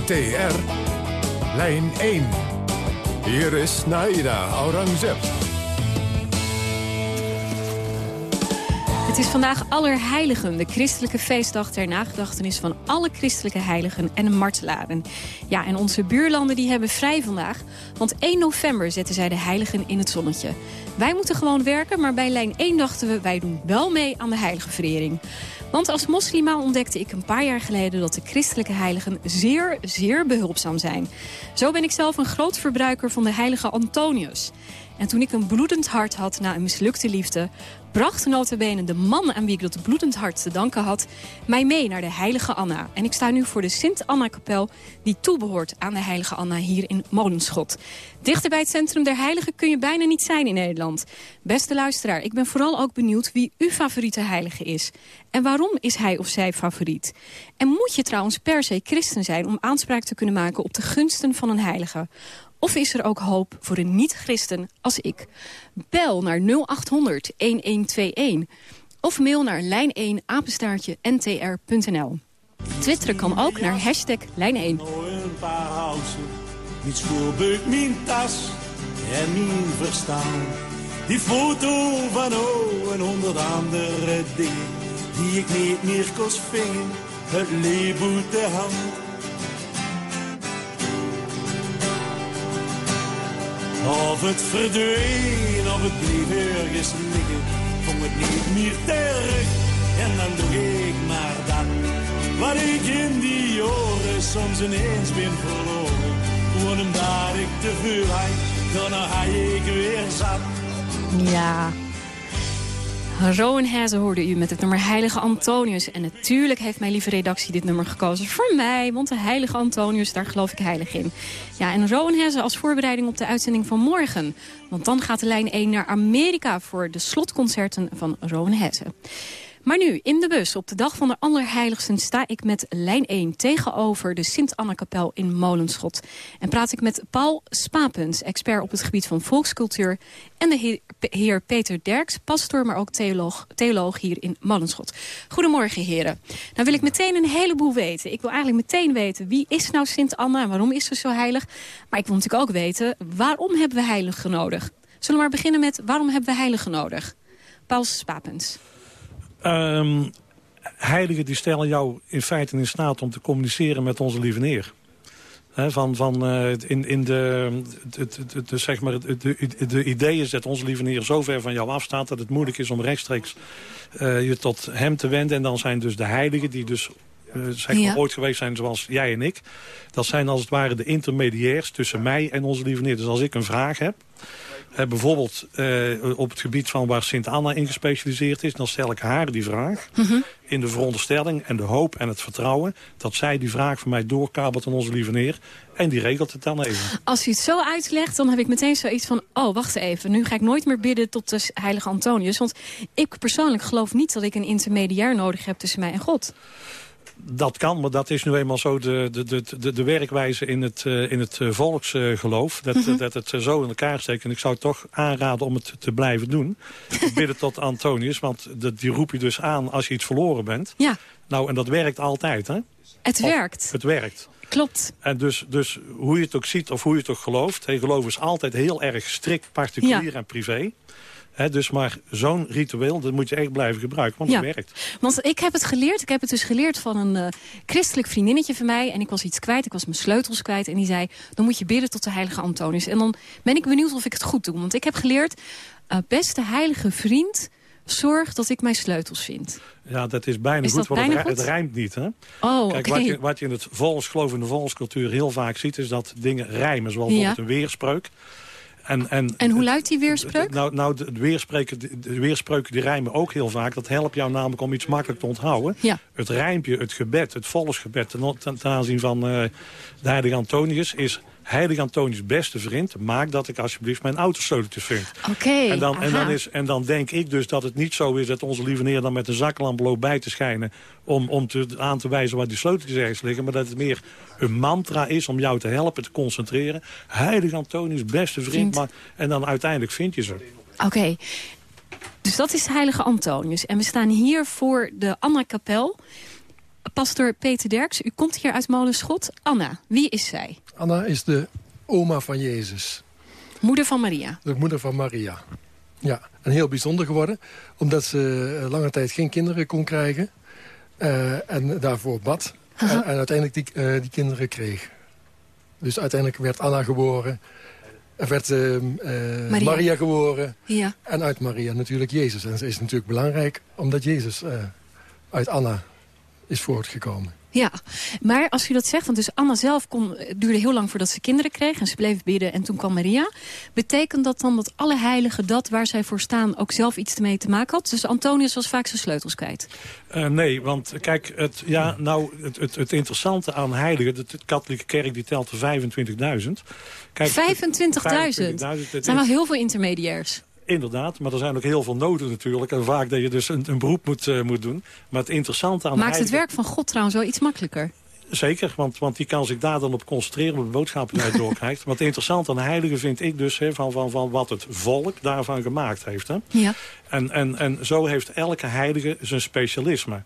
NTR. Lijn 1. Hier is Naida Aurangzeb. Het is vandaag Allerheiligen, de christelijke feestdag ter nagedachtenis van alle christelijke heiligen en martelaren. Ja, en onze buurlanden die hebben vrij vandaag, want 1 november zetten zij de heiligen in het zonnetje. Wij moeten gewoon werken, maar bij lijn 1 dachten we, wij doen wel mee aan de heiligenverering. Want als moslima ontdekte ik een paar jaar geleden dat de christelijke heiligen zeer, zeer behulpzaam zijn. Zo ben ik zelf een groot verbruiker van de heilige Antonius. En toen ik een bloedend hart had na een mislukte liefde... bracht notabene de man aan wie ik dat bloedend hart te danken had... mij mee naar de heilige Anna. En ik sta nu voor de Sint-Anna-kapel... die toebehoort aan de heilige Anna hier in Molenschot. Dichter bij het centrum der heiligen kun je bijna niet zijn in Nederland. Beste luisteraar, ik ben vooral ook benieuwd wie uw favoriete heilige is. En waarom is hij of zij favoriet? En moet je trouwens per se christen zijn... om aanspraak te kunnen maken op de gunsten van een heilige... Of is er ook hoop voor een niet-christen als ik? Bel naar 0800 1121 of mail naar lijn1 apenstaartje ntr.nl. Twitteren kan ook naar hashtag lijn1. Een paar housen, mijn tas en mijn verstaan. Die foto van oh en honderd andere dingen die ik niet meer kost vingen. Het leefboet de hand. Of het verdween, of het bleef ergens liggen, vond het niet meer terug. En dan doe ik maar dat, wat ik in die jaren soms ineens ben verloren. Gewoon omdat ik te veel had, dan ga ik weer zat. Ja. Rowan Hazen hoorde u met het nummer Heilige Antonius. En natuurlijk heeft mijn lieve redactie dit nummer gekozen voor mij. Want de Heilige Antonius, daar geloof ik heilig in. Ja, en Rowan Hazen als voorbereiding op de uitzending van morgen. Want dan gaat de lijn 1 naar Amerika voor de slotconcerten van Rowan Hazen. Maar nu, in de bus, op de dag van de Allerheiligsten... sta ik met lijn 1 tegenover de Sint-Anna-kapel in Molenschot. En praat ik met Paul Spapens, expert op het gebied van volkscultuur... en de heer, Peter Derks, pastoor, maar ook theoloog, theoloog hier in Molenschot. Goedemorgen, heren. Nou wil ik meteen een heleboel weten. Ik wil eigenlijk meteen weten, wie is nou Sint-Anna... en waarom is ze zo heilig? Maar ik wil natuurlijk ook weten, waarom hebben we heiligen nodig? Zullen we maar beginnen met, waarom hebben we heiligen nodig? Paul Spapens. Um, heiligen die stellen jou in feite in staat om te communiceren met onze lieve neer. He, van, van, uh, in, in de, de, de, de, zeg maar, de, de idee is dat onze lieve neer zo ver van jou afstaat... dat het moeilijk is om rechtstreeks uh, je tot hem te wenden. En dan zijn dus de heiligen die dus uh, zeg maar, ja. ooit geweest zijn zoals jij en ik. Dat zijn als het ware de intermediairs tussen mij en onze lieve neer. Dus als ik een vraag heb... Uh, bijvoorbeeld uh, op het gebied van waar Sint-Anna in gespecialiseerd is... dan stel ik haar die vraag mm -hmm. in de veronderstelling en de hoop en het vertrouwen... dat zij die vraag van mij doorkabelt aan onze lieve neer. En die regelt het dan even. Als u het zo uitlegt, dan heb ik meteen zoiets van... oh, wacht even, nu ga ik nooit meer bidden tot de heilige Antonius. Want ik persoonlijk geloof niet dat ik een intermediair nodig heb tussen mij en God dat kan, maar dat is nu eenmaal zo de, de, de, de, werkwijze in het, uh, in het uh, volksgeloof. dat, mm -hmm. dat het zo in elkaar steekt. En ik zou toch aanraden om het te blijven doen. [LAUGHS] Bidden tot Antonius, want de, die roep je dus aan als je iets verloren bent. Ja. Nou, en dat werkt altijd, hè? Het of, werkt. Het werkt. Klopt. En dus, dus hoe je het ook ziet of hoe je het ook gelooft... Hey, geloof is altijd heel erg strikt particulier ja. en privé. He, dus maar zo'n ritueel, dat moet je echt blijven gebruiken, want ja. het werkt. Want ik heb het geleerd, ik heb het dus geleerd van een uh, christelijk vriendinnetje van mij. En ik was iets kwijt, ik was mijn sleutels kwijt. En die zei, dan moet je bidden tot de heilige Antonius. En dan ben ik benieuwd of ik het goed doe. Want ik heb geleerd, uh, beste heilige vriend, zorg dat ik mijn sleutels vind. Ja, dat is bijna is goed, want bijna het, goed? het rijmt niet. Hè? Oh, Kijk, okay. wat, je, wat je in het volksgeloof de volkscultuur heel vaak ziet... is dat dingen rijmen, zoals ja. bijvoorbeeld een weerspreuk. En, en, en hoe luidt die weerspreuk? Nou, nou de, weerspreuken, de weerspreuken die rijmen ook heel vaak. Dat helpt jou namelijk om iets makkelijk te onthouden. Ja. Het rijmpje, het gebed, het volksgebed ten, ten, ten aanzien van uh, de heilige Antonius is... Heilige Antonius beste vriend, maak dat ik alsjeblieft mijn autosleuteltjes vind. Oké, okay, en, dan, en, dan is, en dan denk ik dus dat het niet zo is dat onze lieve neer dan met een zaklamp loopt bij te schijnen... om, om te, aan te wijzen waar die sleuteltjes ergens liggen. Maar dat het meer een mantra is om jou te helpen, te concentreren. Heilige Antonius, beste vriend. vriend. Maar, en dan uiteindelijk vind je ze. Oké. Okay. Dus dat is heilige Antonius. En we staan hier voor de Anna-kapel. Pastor Peter Derks, u komt hier uit Molenschot. Anna, wie is zij? Anna is de oma van Jezus. Moeder van Maria. De moeder van Maria. Ja, en heel bijzonder geworden. Omdat ze lange tijd geen kinderen kon krijgen. Uh, en daarvoor bad. Uh -huh. en, en, uiteindelijk die, uh, die kinderen kreeg. Dus uiteindelijk werd Anna geboren. Er werd Maria. Maria. geboren. Ja. En uit Maria natuurlijk Jezus. En ze is natuurlijk belangrijk omdat Jezus uit Anna is voortgekomen. Ja, maar als u dat zegt, want dus Anna zelf kon, duurde heel lang voordat ze kinderen kreeg en ze bleef bidden en toen kwam Maria. Betekent dat dan dat alle heiligen dat waar zij voor staan ook zelf iets mee te maken had? Dus Antonius was vaak zijn sleutels kwijt. Uh, nee, want kijk, het, ja, nou, het, het, het interessante aan heiligen, de, de katholieke kerk die telt er 25.000. 25.000? Het zijn wel heel veel intermediairs. Inderdaad, maar er zijn ook heel veel noden natuurlijk. En vaak dat je dus een, een beroep moet, uh, moet doen. Maar het interessante aan Maakt heilige... het werk van God trouwens wel iets makkelijker? Zeker, want, want die kan zich daar dan op concentreren... op de boodschappen die hij [LAUGHS] doorkrijgt. Maar het interessante aan de heilige vind ik dus... He, van, van, van wat het volk daarvan gemaakt heeft. Hè. Ja. En, en, en zo heeft elke heilige zijn specialisme.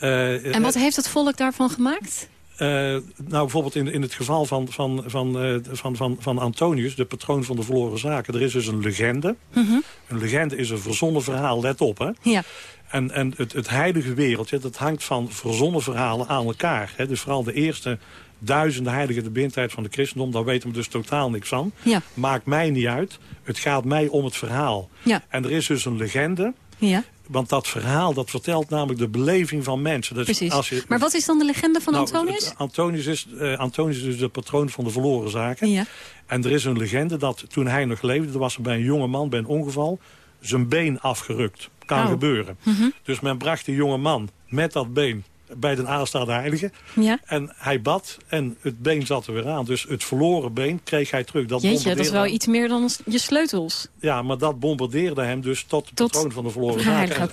Uh, en wat heeft het volk daarvan gemaakt? Uh, nou, bijvoorbeeld in, in het geval van, van, van, uh, van, van, van Antonius, de patroon van de verloren zaken. Er is dus een legende. Mm -hmm. Een legende is een verzonnen verhaal, let op. Hè? Ja. En, en het, het heilige wereldje, dat hangt van verzonnen verhalen aan elkaar. Hè? Dus vooral de eerste duizenden heiligen de bindtijd van de christendom, daar weten we dus totaal niks van. Ja. Maakt mij niet uit. Het gaat mij om het verhaal. Ja. En er is dus een legende. Ja. Want dat verhaal, dat vertelt namelijk de beleving van mensen. Dus Precies. Als je, maar wat is dan de legende van nou, Antonius? Antonius is, uh, Antonius is dus de patroon van de verloren zaken. Ja. En er is een legende dat toen hij nog leefde... was er bij een jonge man bij een ongeval zijn been afgerukt. kan Oh. gebeuren. Mhm. Dus men bracht die jonge man met dat been bij de aanstaande heilige. Ja. En hij bad en het been zat er weer aan. Dus het verloren been kreeg hij terug. Dat Jeetje, dat is bombardeerde wel hem. iets meer dan je sleutels. Ja, maar dat bombardeerde hem dus tot de Tot patroon van de verloren zaak. heilige.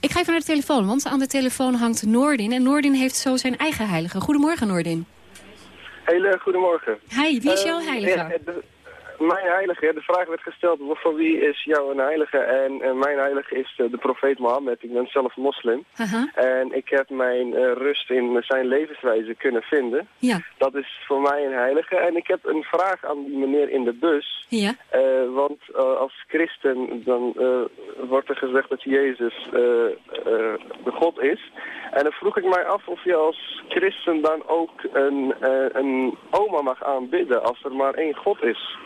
Ik ga even naar de telefoon, want aan de telefoon hangt Noordin. En Noordin heeft zo zijn eigen heilige. Goedemorgen, Noordin. Hele goedemorgen. Hi, wie is jouw Eh, heilige? ja, de- mijn heilige, de vraag werd gesteld voor wie is jouw een heilige? En eh, mijn heilige is eh, de profeet Mohammed. Ik ben zelf moslim. En ik heb mijn eh, rust in zijn levenswijze kunnen vinden. Ja. Dat is voor mij een heilige. En ik heb een vraag aan die meneer in de bus. Ja. Eh, want als christen dan wordt er gezegd dat Jezus de God is. En dan vroeg ik mij af of je als christen dan ook een, een oma mag aanbidden als er maar één God is.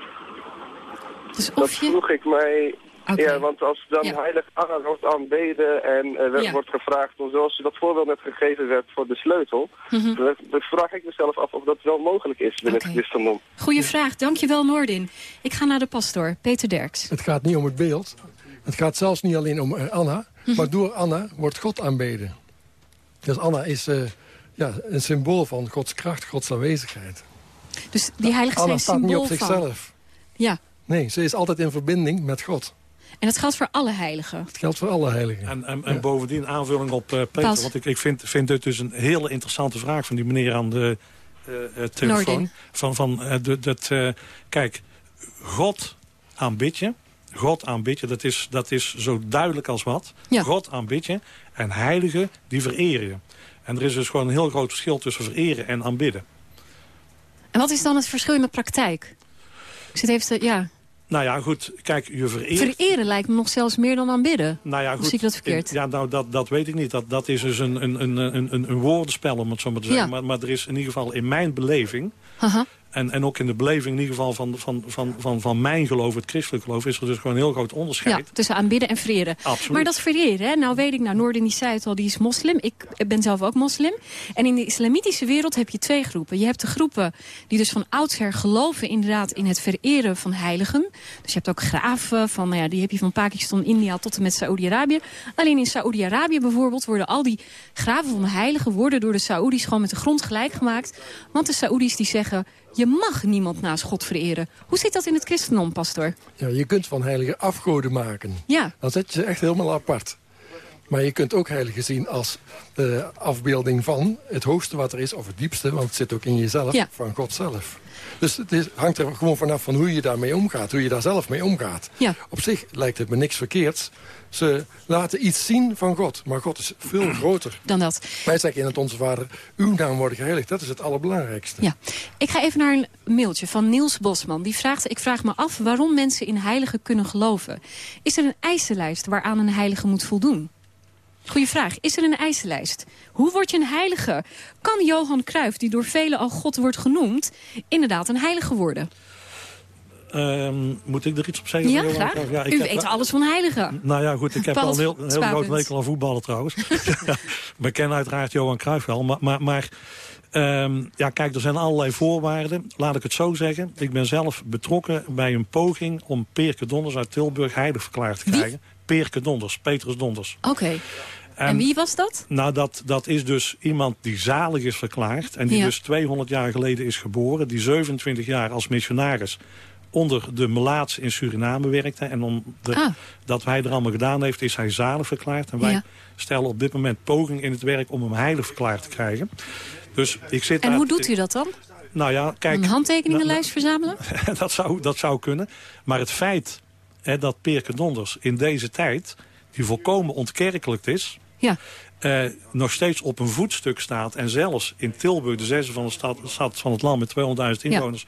Dus dat vroeg ik mij... Ja, want als dan Ja. heilig Anna wordt aanbeden en er werd- Ja. wordt gevraagd, om zoals dat voorbeeld net gegeven werd voor de sleutel, Mhm. dan, dan vraag ik mezelf af of dat wel mogelijk is binnen het christendom. Goeie vraag, dankjewel Noordin. Ik ga naar de pastoor, Peter Derks. Het gaat niet om het beeld. Het gaat zelfs niet alleen om eh, Anna. Mhm. Maar door Anna wordt God aanbeden. Dus Anna is eh, ja, een symbool van Gods kracht, Gods aanwezigheid. Dus die heiligen Anna zijn staat niet op van... zichzelf. Ja, Nee, ze is altijd in verbinding met God. en dat geldt voor alle heiligen. Het geldt voor alle heiligen. En, en, en bovendien aanvulling op eh, Peter. Pas. Want ik, ik vind, vind dit dus een hele interessante vraag van die meneer aan de eh, eh, telefoon. Noordin. Van, van, de, dat, eh, kijk, God aanbid je. God aanbid je, dat is, dat is zo duidelijk als wat. Ja. God aanbid je en heiligen die vereren je. En er is dus gewoon een heel groot verschil tussen vereren en aanbidden. En wat is dan het verschil in de praktijk? Ik zit even te, ja, Nou ja, goed, kijk, je vereert... vereren lijkt me nog zelfs meer dan aanbidden. Nou ja, goed. zie ik dat verkeerd? Ja, nou, dat, dat weet ik niet. Dat, dat is dus een, een, een, een, een- woordenspel, om het zo maar te zeggen. Ja. Maar, maar er is in ieder geval in mijn beleving... Haha. En, en ook in de beleving in ieder geval van, van, van, van, van mijn geloof, het christelijk geloof... is er dus gewoon een heel groot Ja, onderscheid. tussen aanbidden en vereren. Absoluut. Maar dat vereren, hè, nou weet ik, nou Noordin die zei het al, die is moslim. Ik ben zelf ook moslim. En in de islamitische wereld heb je twee groepen. Je hebt de groepen die dus van oudsher geloven inderdaad in het vereren van heiligen. Dus je hebt ook graven, van, nou ja, die heb je van Pakistan, India tot en met Saoedi-Arabië. Alleen in Saoedi-Arabië bijvoorbeeld worden al die graven van heiligen... worden door de Saoedi's gewoon met de grond gelijk gemaakt. Want de Saoedi's die zeggen, je mag niemand naast God vereren. Hoe zit dat in het christendom, pastoor? Ja, je kunt van heiligen afgoden maken. Ja. Dan zet je ze echt helemaal apart. Maar je kunt ook heiligen zien als de afbeelding van het hoogste wat er is... of het diepste, want het zit ook in jezelf, Ja. van God zelf. Dus het is, hangt er gewoon vanaf van hoe je daarmee omgaat. Hoe je daar zelf mee omgaat. Ja. Op zich lijkt het me niks verkeerds. Ze laten iets zien van God. Maar God is veel [CLEARS THROAT] groter. Dan dat. Wij zeggen in het Onze Vader, uw naam wordt geheiligd. Dat is het allerbelangrijkste. Ja, ik ga even naar een mailtje van Niels Bosman. Die vraagt, ik vraag me af waarom mensen in heiligen kunnen geloven. Is er een eisenlijst waaraan een heilige moet voldoen? Goeie vraag. Is er een eisenlijst? Hoe word je een heilige? Kan Johan Cruijff, die door velen al God wordt genoemd... inderdaad een heilige worden? Ehm, moet ik er iets op zeggen? Ja, graag. Ja, ik U heb- weet alles van heiligen. Nou ja, goed, ik heb wel een heel, een heel groot aan voetballen trouwens. [LAUGHS] We kennen uiteraard Johan Cruijff wel. Maar, maar, maar ehm, ja, kijk, er zijn allerlei voorwaarden. Laat ik het zo zeggen. Ik ben zelf betrokken bij een poging om Peerke Donders uit Tilburg heilig verklaard te krijgen. Peerke Donders, Petrus Donders. Oké. En, wie was dat? Nou, dat, dat is dus iemand die zalig is verklaard. En die Ja. dus 200 jaar geleden is geboren. Die 27 jaar als missionaris onder de Melaats in Suriname werkte. En omdat Ah. dat hij er allemaal gedaan heeft, is hij zalig verklaard. En wij Ja. stellen op dit moment poging in het werk om hem heilig verklaard te krijgen. Dus ik zit En daar- hoe doet u dat dan? Nou ja, kijk... Een handtekeningenlijst verzamelen? [LAUGHS] dat, zou, dat zou kunnen. Maar het feit hè, dat Peerke Donders in deze tijd... die volkomen ontkerkelijkt is... Ja. eh, nog steeds op een voetstuk staat... en zelfs in Tilburg, de zesde van de stad, stad van het land met 200.000 inwoners...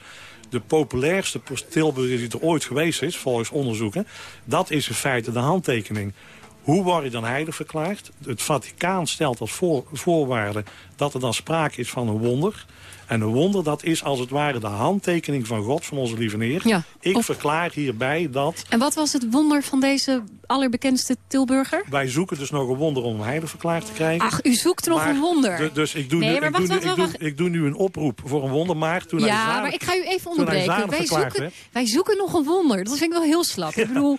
de populairste Tilburg die er ooit geweest is, volgens onderzoeken... dat is in feite de handtekening. Hoe word je dan heilig verklaard? Het Vaticaan stelt als voor, voorwaarde dat er dan sprake is van een wonder... En een wonder, dat is als het ware de handtekening van God, van onze lieve Heer. Ja. Ik verklaar hierbij dat En wat was het wonder van deze allerbekendste Tilburger? wij zoeken dus nog een wonder om hem heilig verklaard te krijgen. Ach, u zoekt nog Maar een wonder. de- dus ik doe, Nee, nu, maar ik, wacht, doe, nu- wacht, ik, wacht. doe, ik doe nu een oproep voor een wonder, maar toen hij Ja, zalig- maar ik ga u even onderbreken. Wij zoeken, werd- wij zoeken nog een wonder. Dat vind ik wel heel slap. Ik bedoel,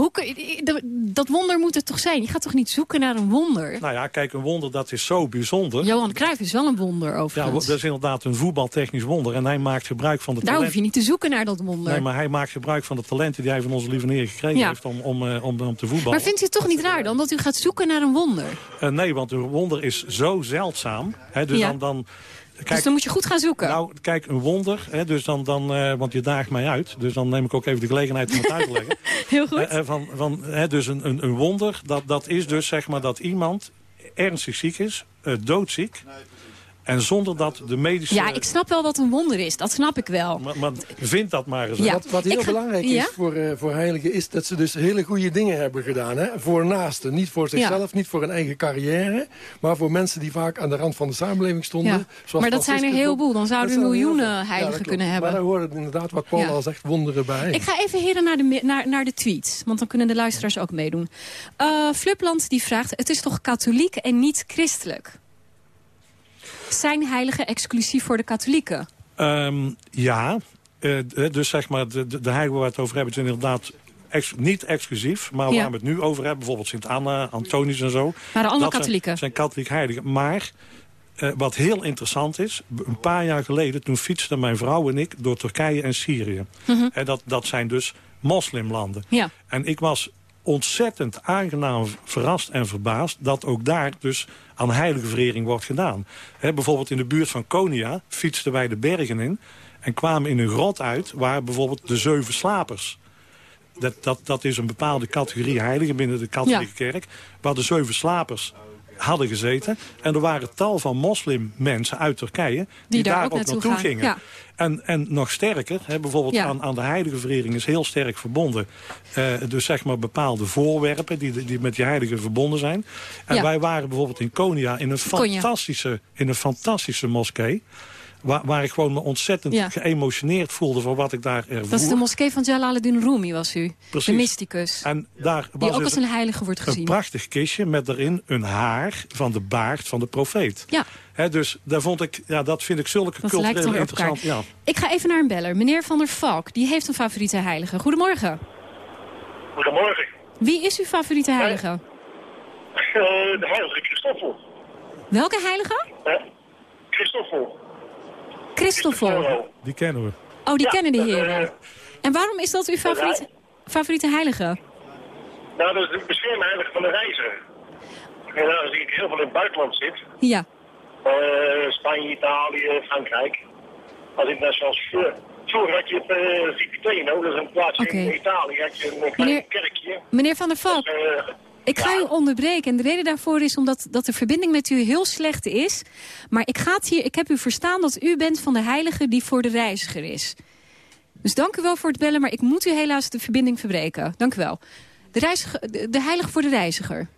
Hoe kun je- dat- wonder moet het toch zijn? Je gaat toch niet zoeken naar een wonder? Nou ja, kijk, een wonder dat is zo bijzonder. Johan Cruijff is wel een wonder Ja, overigens. dat is inderdaad een voetbaltechnisch wonder. En hij maakt gebruik van de Daar hoef je niet te zoeken naar dat wonder. Nee, maar hij maakt gebruik van de talenten die hij van onze lieve neer gekregen Ja. heeft om, om, eh, om, om te voetballen. Maar vindt u het toch niet raar dan dat u gaat zoeken naar een wonder? Eh, nee, want een wonder is zo zeldzaam. Hè, dus Ja. dan, dan, dus dan moet je goed gaan zoeken. nou, kijk, een wonder, hè, dus dan, dan, eh, want je daagt mij uit. Dus dan neem ik ook even de gelegenheid om het uit te leggen. [LAUGHS] Heel goed. Eh, eh, van, van, hè, dus een, een, een wonder, dat, dat is dus zeg maar dat iemand ernstig ziek is, eh, doodziek. En zonder dat de medische... ja, ik snap wel wat een wonder is. Dat snap ik wel. Maar, maar vind dat maar eens. Ja. Wat, wat heel Ik ga- belangrijk Ja? is voor, eh, voor heiligen... is dat ze dus hele goede dingen hebben gedaan. Hè? Voor naasten. Niet voor zichzelf, niet voor hun eigen carrière... maar voor mensen die vaak aan de rand van de samenleving stonden. Ja. Zoals Maar dat zijn er heel veel. Dan zouden er miljoenen heiligen kunnen hebben. Maar daar horen inderdaad, wat Paul Ja. al zegt, wonderen bij. Ik ga even heren naar de, naar, naar de tweets. Want dan kunnen de luisteraars ook meedoen. Eh Flupland die vraagt... Het is toch katholiek en niet christelijk? Zijn heiligen exclusief voor de katholieken? Ehm, ja, eh, d- dus zeg maar, de, de, de heiligen waar we het over hebben... is inderdaad ex- niet exclusief. Maar Ja. waar we het nu over hebben, bijvoorbeeld Sint-Anna, Antonius en zo... Maar allemaal dat katholieken. Zijn, zijn katholiek heiligen. Maar eh, wat heel interessant is... een paar jaar geleden, toen fietsten mijn vrouw en ik... door Turkije en Syrië. Mhm. En dat, dat zijn dus moslimlanden. Ja. En ik was ontzettend aangenaam verrast en verbaasd... dat ook daar dus aan heilige verering wordt gedaan. Bijvoorbeeld in de buurt van Konya fietsten wij de bergen in... en kwamen in een grot uit waar bijvoorbeeld de zeven slapers... Dat, dat, dat is een bepaalde categorie heiligen binnen de katholieke kerk... waar de zeven slapers hadden gezeten. En er waren tal van moslimmensen uit Turkije... die, daar daar, ook ook naartoe gingen. ja. En, en nog sterker, hè, bijvoorbeeld Ja. aan, aan de heilige verering is heel sterk verbonden. eh, dus zeg maar bepaalde voorwerpen die, die met die heilige verbonden zijn. En Ja. wij waren bijvoorbeeld in Konya in een fantastische, in een fantastische moskee. Waar, waar ik gewoon me ontzettend Ja. geëmotioneerd voelde voor wat ik daar ervoer. Dat is de moskee van Jalaluddin Rumi, was u. Precies. De mysticus. En daar Die was ook dus als een heilige wordt een gezien. prachtig kistje met daarin een haar van de baard van de profeet. Ja. Hè, dus daar vond ik, ja, dat vind ik zulke Dat elkaar. interessant. Ja. Ik ga even naar een beller. Meneer Van der Valk, die heeft een favoriete heilige. Goedemorgen. Goedemorgen. Wie is uw favoriete heilige? Eh, de heilige Christoffel. Welke heilige? Christoffel. Christoffel. Die kennen we. Oh, die Ja, kennen de heren. eh, En waarom is dat uw favoriete, favoriete heilige? Nou, dat is de beschermheilige van de reiziger. En nou, als ik heel veel in het buitenland zit, Ja. eh, Spanje, Italië, Frankrijk. Als ik net zoals vroeger, had je het uh, Vipiteno, dat is een plaatsje in Italië, had je een klein Meneer- kerkje. Meneer Van der Valk, Eh, ik ga u onderbreken. En de reden daarvoor is omdat dat de verbinding met u heel slecht is. Maar ik, ga het hier, ik heb u verstaan dat u bent van de heilige die voor de reiziger is. Dus dank u wel voor het bellen, maar ik moet u helaas de verbinding verbreken. Dank u wel. De, reiziger, de, de heilige voor de reiziger.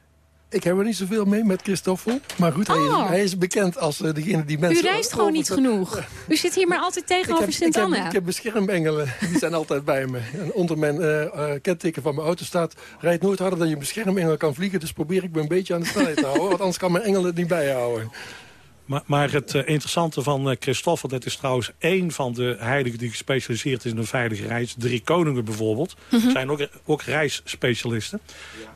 Ik heb er niet zoveel mee met Christoffel. Maar goed, hij, is, Oh. hij is bekend als eh, degene die U mensen... reist gewoon niet genoeg. U zit hier maar altijd tegenover Sint-Anna. ik heb beschermengelen, die zijn altijd bij me. En onder mijn eh, eh, kenteken van mijn auto staat... rijd nooit harder dan je beschermengel kan vliegen... dus probeer ik me een beetje aan de snelheid te houden... want anders kan mijn engel het niet bijhouden. Maar, maar het eh, interessante van eh Christoffel, dat is trouwens één van de heiligen die gespecialiseerd is in een veilige reis. Drie koningen bijvoorbeeld, Mhm. zijn ook, ook reisspecialisten.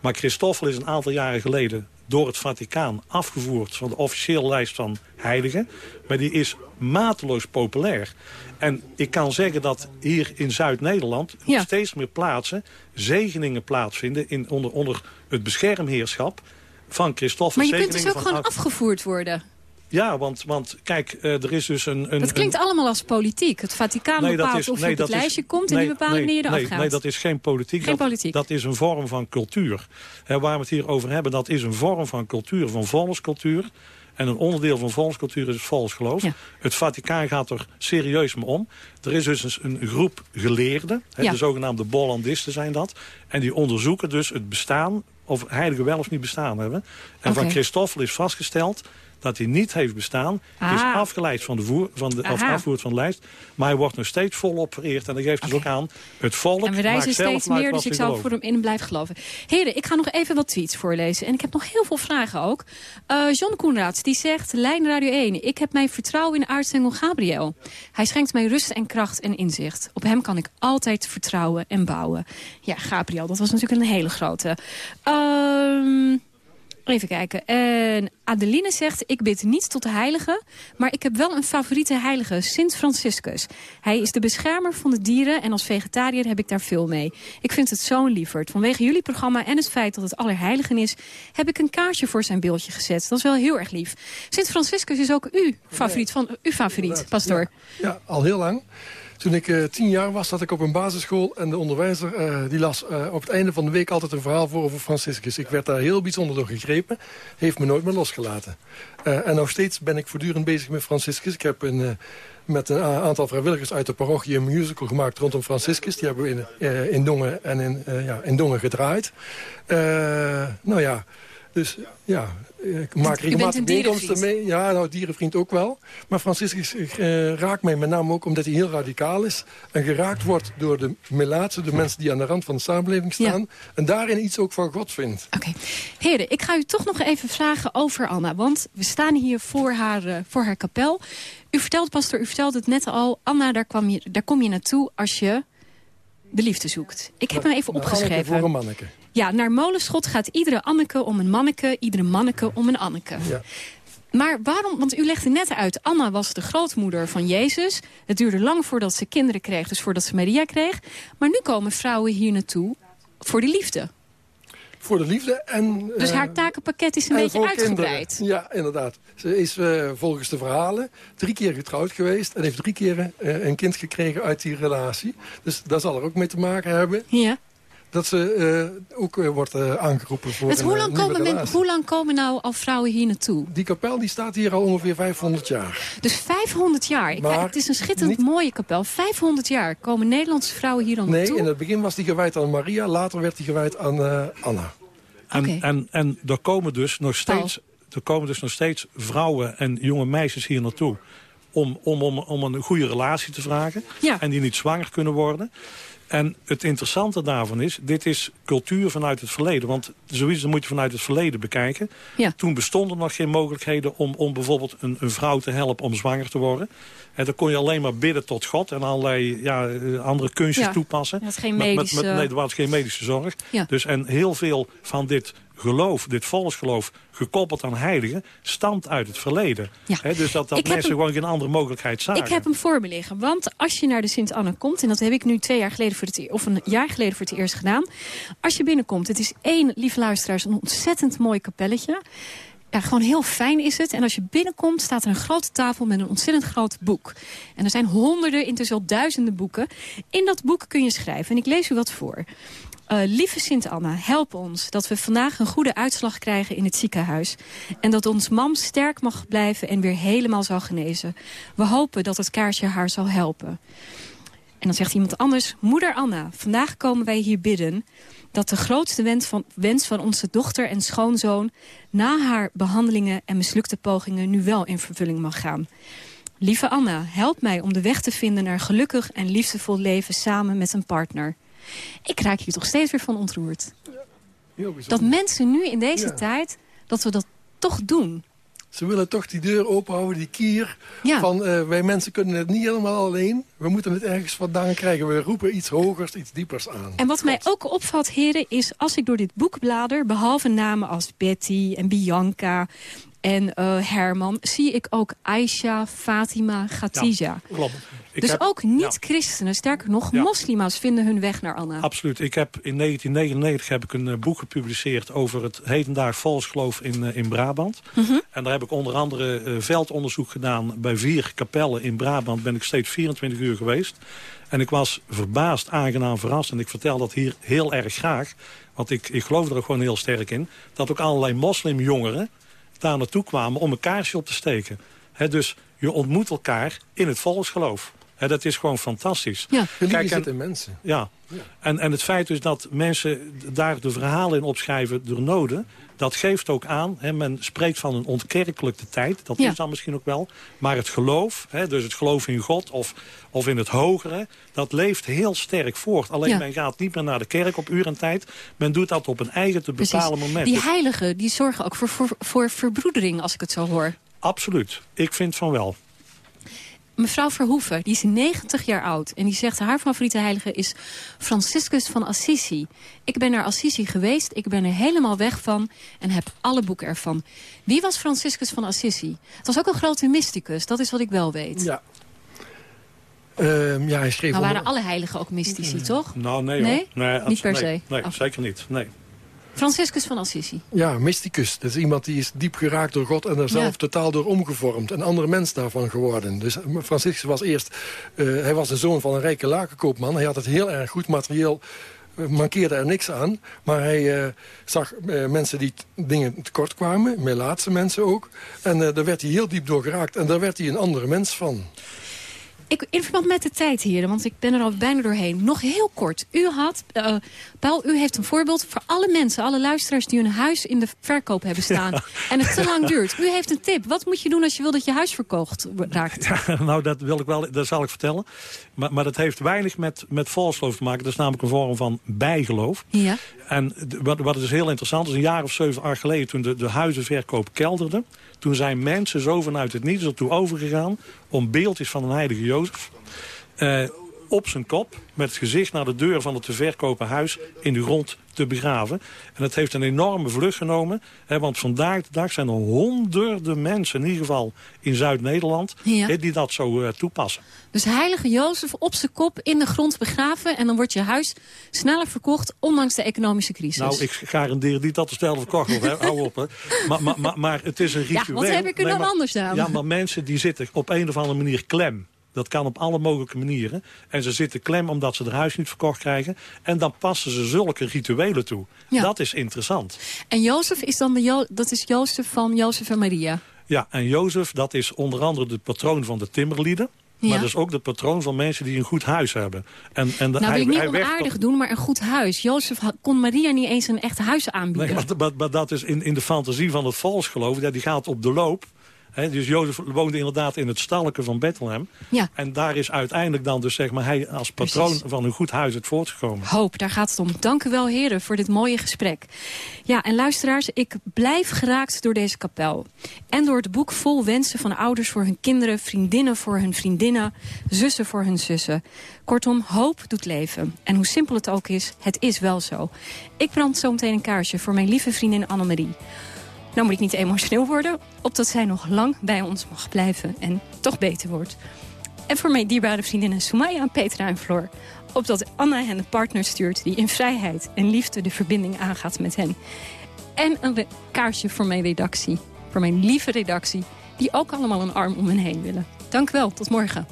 Maar Christoffel is een aantal jaren geleden door het Vaticaan afgevoerd van de officiële lijst van heiligen. Maar die is mateloos populair. En ik kan zeggen dat hier in Zuid-Nederland Ja. steeds meer plaatsen zegeningen plaatsvinden in, onder, onder het beschermheerschap van Christoffel. Maar je kunt dus ook gewoon afgevoerd worden. Ja, want, want kijk, eh, er is dus een... een Dat klinkt een- allemaal als politiek. Het Vaticaan bepaalt of je op het lijstje komt... en die bepalen nee, wanneer je eraf nee, gaat. Nee, dat is geen politiek. Geen dat, politiek. Dat is een vorm van cultuur. Waar we het hier over hebben, dat is een vorm van cultuur, van volkscultuur. En een onderdeel van volkscultuur is het volksgeloof. Het Vaticaan gaat er serieus mee om. Er is dus een, een groep geleerden, Ja. de zogenaamde Bollandisten zijn dat. En die onderzoeken dus het bestaan of heiligen wel of niet bestaan hebben. En van. Christoffel is vastgesteld dat hij niet heeft bestaan. Is Ah. afgeleid van de, voer, van de of afvoert van de lijst. Maar hij wordt nog steeds volop vereerd. En dat geeft dus ook aan, het volk En we reizen steeds meer, dus ik zal geloven. voor hem in blijven geloven. Heren, ik ga nog even wat tweets voorlezen. En ik heb nog heel veel vragen ook. Eh, John Koenraads, die zegt... Lijn Radio 1, ik heb mijn vertrouwen in aartsengel Gabriel. Hij schenkt mij rust en kracht en inzicht. Op hem kan ik altijd vertrouwen en bouwen. Ja, Gabriel, dat was natuurlijk een hele grote. Ehm... Even kijken. En Adeline zegt, ik bid niet tot de heilige, maar ik heb wel een favoriete heilige, Sint Franciscus. Hij is de beschermer van de dieren en als vegetariër heb ik daar veel mee. Ik vind het zo'n lieverd. Vanwege jullie programma en het feit dat het Allerheiligen is, heb ik een kaartje voor zijn beeldje gezet. Dat is wel heel erg lief. Sint Franciscus is ook uw favoriet, van, uw favoriet, pastoor. Ja, al heel lang. Toen ik eh, tien jaar was, zat ik op een basisschool en de onderwijzer eh, die las eh, op het einde van de week altijd een verhaal voor over Franciscus. Ik werd daar heel bijzonder door gegrepen, heeft me nooit meer losgelaten. En nog steeds ben ik voortdurend bezig met Franciscus. Ik heb een, met een aantal vrijwilligers uit de parochie een musical gemaakt rondom Franciscus. Die hebben we in, in Dongen en in, ja, in Dongen gedraaid. Nou ja, dus ja, ik maak regelmatig bijeenkomsten mee. Ja, nou, dierenvriend ook wel. Maar Franciscus eh, raakt mij met name ook omdat hij heel radicaal is. En geraakt wordt door de melaatse, de mensen die aan de rand van de samenleving staan. En daarin iets ook van God vindt. Heren, ik ga u toch nog even vragen over Anna. Want we staan hier voor haar, eh, voor haar kapel. U vertelt, pastor, u vertelde het net al. Anna, daar, kwam je, daar kom je naartoe als je de liefde zoekt. Ik heb hem even Nou, opgeschreven. voor een manneke. Ja, naar Molenschot gaat iedere Anneke om een manneke, iedere manneke om een Anneke. Ja. Maar waarom, want u legde net uit, Anna was de grootmoeder van Jezus. Het duurde lang voordat ze kinderen kreeg, dus voordat ze Maria kreeg. Maar nu komen vrouwen hier naartoe voor de liefde. Voor de liefde en... Dus eh, haar takenpakket is een en beetje uitgebreid. kinderen. Ja, inderdaad. Ze is eh, volgens de verhalen drie keer getrouwd geweest... en heeft drie keer eh, een kind gekregen uit die relatie. Dus daar zal er ook mee te maken hebben... Ja. Dat ze eh, ook eh, wordt eh, aangeroepen voor Dus hoe, lang komen men, hoe lang komen nou al vrouwen hier naartoe? Die kapel die staat hier al ongeveer 500 jaar. Dus 500 jaar. Ik, Maar het is een schitterend mooie kapel. 500 jaar komen Nederlandse vrouwen hier dan Nee, naartoe. in het begin was die gewijd aan Maria, later werd die gewijd aan eh, Anna. En, en, en er komen dus nog steeds, er komen dus nog steeds vrouwen en jonge meisjes hier naartoe. Om, om, om, om een goede relatie te vragen. Ja. En die niet zwanger kunnen worden. En het interessante daarvan is, dit is cultuur vanuit het verleden. Want zoiets moet je vanuit het verleden bekijken. Ja. Toen bestonden nog geen mogelijkheden om, om bijvoorbeeld een, een vrouw te helpen om zwanger te worden. En dan kon je alleen maar bidden tot God en allerlei ja, eh, andere kunstjes Ja. toepassen. Je had geen Met- met- medische- met- nee, er was geen medische zorg. Ja. Dus en heel veel van dit geloof, dit volksgeloof, gekoppeld aan heiligen, stamt uit het verleden. Ja. Dus dat, dat Ik mensen gewoon geen andere mogelijkheid zagen. Ik heb hem voor me liggen. Want als je naar de Sint-Anne komt... en dat heb ik nu twee jaar geleden voor het, e- of een jaar geleden voor het eerst gedaan. Als je binnenkomt, het is één, lieve luisteraars... een ontzettend mooi kapelletje. Ja, gewoon heel fijn is het. En als je binnenkomt, staat er een grote tafel met een ontzettend groot boek. En er zijn honderden, intussen wel duizenden boeken. In dat boek kun je schrijven. En ik lees u wat voor. Eh, lieve Sint-Anna, help ons dat we vandaag een goede uitslag krijgen in het ziekenhuis. En dat ons mam sterk mag blijven en weer helemaal zal genezen. We hopen dat het kaartje haar zal helpen. En dan zegt iemand anders, moeder Anna, vandaag komen wij hier bidden dat de grootste wens van, wens van onze dochter en schoonzoon... na haar behandelingen en mislukte pogingen nu wel in vervulling mag gaan. Lieve Anna, help mij om de weg te vinden naar gelukkig en liefdevol leven samen met een partner. Ik raak hier toch steeds weer van ontroerd. Heel Dat mensen nu in deze Ja. tijd, dat we dat toch doen. Ze willen toch die deur openhouden, die kier. Ja. Van eh, wij mensen kunnen het niet helemaal alleen. We moeten het ergens vandaan krijgen. We roepen iets hogers, iets diepers aan. En wat mij ook opvalt, heren, is als ik door dit boek blader... behalve namen als Betty en Bianca en eh, Herman... zie ik ook Aisha, Fatima, Khatija. Ja, klopt. Ik dus heb- ook niet-christenen, sterker nog, Ja. moslima's vinden hun weg naar Anna. Absoluut. Ik heb in 1999 heb ik een eh, boek gepubliceerd over het hedendaags volksgeloof in, eh, in Brabant. Mhm. En daar heb ik onder andere veldonderzoek gedaan bij vier kapellen in Brabant. Ben ik steeds 24 uur geweest. En ik was verbaasd, aangenaam verrast. En ik vertel dat hier heel erg graag. Want ik, ik geloof er ook gewoon heel sterk in. Dat ook allerlei moslimjongeren daar naartoe kwamen om een kaarsje op te steken. Hè, dus je ontmoet elkaar in het volksgeloof. En dat is gewoon fantastisch. Ja. Religie en- in mensen. Ja. En, en het feit dus dat mensen daar de verhalen in opschrijven door noden... dat geeft ook aan, hè, men spreekt van een ontkerkelijkte tijd. Dat Ja. is dan misschien ook wel. Maar het geloof, hè, dus het geloof in God of, of in het hogere... dat leeft heel sterk voort. Alleen Ja. men gaat niet meer naar de kerk op uur en tijd. Men doet dat op een eigen te bepalen moment. Die Dus heiligen die zorgen ook voor, voor, voor verbroedering, als ik het zo hoor. absoluut. Ik vind van wel. Mevrouw Verhoeven, die is 90 jaar oud. En die zegt haar favoriete heilige is Franciscus van Assisi. Ik ben naar Assisi geweest, ik ben er helemaal weg van... en heb alle boeken ervan. Wie was Franciscus van Assisi? Het was ook een grote mysticus, dat is wat ik wel weet. Ja. Ehm, ja, hij schreef Nou onder- waren alle heiligen ook mystici, toch? Nou, nee Nee? hoor. Nee, Niet per nee, se? Nee, Oh. zeker niet. Nee. Franciscus van Assisi. Ja, mysticus. Dat is iemand die is diep geraakt door God en er zelf Ja. totaal door omgevormd. Een andere mens daarvan geworden. Dus Franciscus was eerst... eh, hij was de zoon van een rijke lakenkoopman. Hij had het heel erg goed materieel. eh, mankeerde er niks aan. Maar hij eh, zag eh, mensen die dingen tekort kwamen. Melaatse mensen ook. En eh, daar werd hij heel diep door geraakt. En daar werd hij een andere mens van. Ik, in verband met de tijd, heren, want ik ben er al bijna doorheen. Nog heel kort. U had, eh, Paul, u heeft een voorbeeld voor alle mensen, alle luisteraars die hun huis in de verkoop hebben staan. En het te lang duurt. U heeft een tip. Wat moet je doen als je wil dat je huis verkocht raakt? Ja, nou, dat wil ik wel, dat zal ik vertellen. Maar, maar dat heeft weinig met, met te maken. Dat is namelijk een vorm van bijgeloof. Ja. En wat, wat is heel interessant, is een jaar of zeven jaar geleden... toen de, de huizenverkoop kelderde... toen zijn mensen zo vanuit het niets ertoe overgegaan... om beeldjes van een heilige Jozef... eh, op zijn kop, met het gezicht naar de deur van het te verkopen huis... in de grond te begraven. En het heeft een enorme vlucht genomen. Hè, want vandaag de dag zijn er honderden mensen... in ieder geval in Zuid-Nederland... Ja. die dat zo eh, toepassen. Dus heilige Jozef op zijn kop in de grond begraven... en dan wordt je huis sneller verkocht, ondanks de economische crisis. Nou, ik garandeer niet dat de stijl verkocht wordt. hè. Hou op, hè. Maar, maar, maar, maar het is een Ja, ritueel. wat heb ik er dan maar- anders aan? Ja, maar mensen die zitten op een of andere manier klem. Dat kan op alle mogelijke manieren. En ze zitten klem omdat ze hun huis niet verkocht krijgen. En dan passen ze zulke rituelen toe. Ja. Dat is interessant. En Jozef is dan de jo dat is Jozef van Jozef en Maria. Ja, en Jozef, dat is onder andere de patroon van de timmerlieden. Ja. Maar dat is ook de patroon van mensen die een goed huis hebben. En, en de, Nou wil ik niet onaardig op- doen, maar een goed huis. Jozef kon Maria niet eens een echt huis aanbieden. Nee, maar, maar, maar dat is in, in de fantasie van het volksgeloof. Ja, die gaat op de loop. Dus Jozef woonde inderdaad in het stalken van Bethlehem. Ja. En daar is uiteindelijk dan dus zeg maar hij als patroon Precies. van een goed huis het voortgekomen. Hoop, daar gaat het om. Dank u wel, heren, voor dit mooie gesprek. Ja, en luisteraars, ik blijf geraakt door deze kapel. En door het boek vol wensen van ouders voor hun kinderen... vriendinnen voor hun vriendinnen, zussen voor hun zussen. Kortom, hoop doet leven. En hoe simpel het ook is, het is wel zo. Ik brand zo meteen een kaarsje voor mijn lieve vriendin Annemarie. Nou moet ik niet emotioneel worden, opdat zij nog lang bij ons mag blijven... en toch beter wordt. En voor mijn dierbare vriendinnen Soumaya, Petra en Floor. Opdat Anna hen een partner stuurt die in vrijheid en liefde de verbinding aangaat met hen. En een kaarsje voor mijn redactie. Voor mijn lieve redactie. Die ook allemaal een arm om hen heen willen. Dank wel, tot morgen.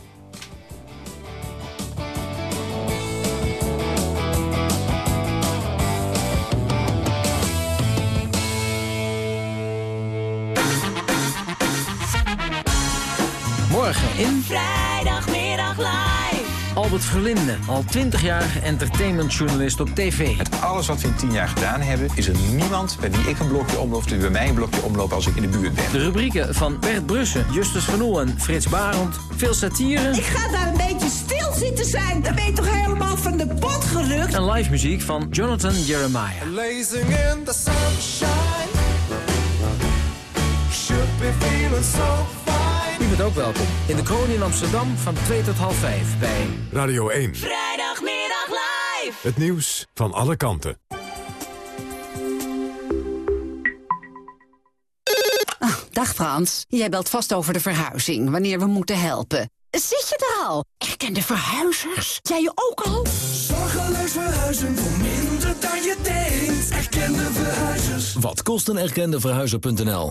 Morgen in Vrijdagmiddag live. Albert Verlinde, al 20 jaar entertainmentjournalist op tv. Met alles wat we in tien jaar gedaan hebben, is er niemand bij wie ik een blokje omloop, die bij mij een blokje omloopt als ik in de buurt ben. De rubrieken van Bert Brussen, Justus Van Oel en Frits Barend. Veel satire. Ik ga daar een beetje stil zitten zijn. Dan ben je toch helemaal van de pot gerukt? En live muziek van Jonathan Jeremiah. Blazing in the sunshine. Should be feeling so. U bent ook welkom in de kroon in Amsterdam van 2 tot half 5 bij Radio 1. Vrijdagmiddag live. Het nieuws van alle kanten. Dag Frans, jij belt vast over de verhuizing, wanneer we moeten helpen. Zit je er al? Erkende verhuizers? Jij je ook al? Zorgeloos verhuizen voor minder dan je denkt. Erkende verhuizers. Wat kost een erkende verhuizer.nl?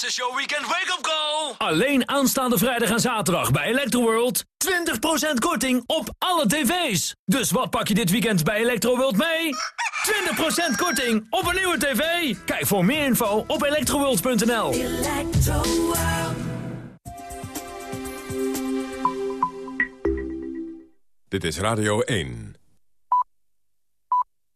This is your weekend wake-up call! Alleen aanstaande vrijdag en zaterdag bij Electroworld. 20% korting op alle tv's. Dus wat pak je dit weekend bij Electroworld mee? 20% korting op een nieuwe tv. Kijk voor meer info op electroworld.nl. Dit is Radio 1.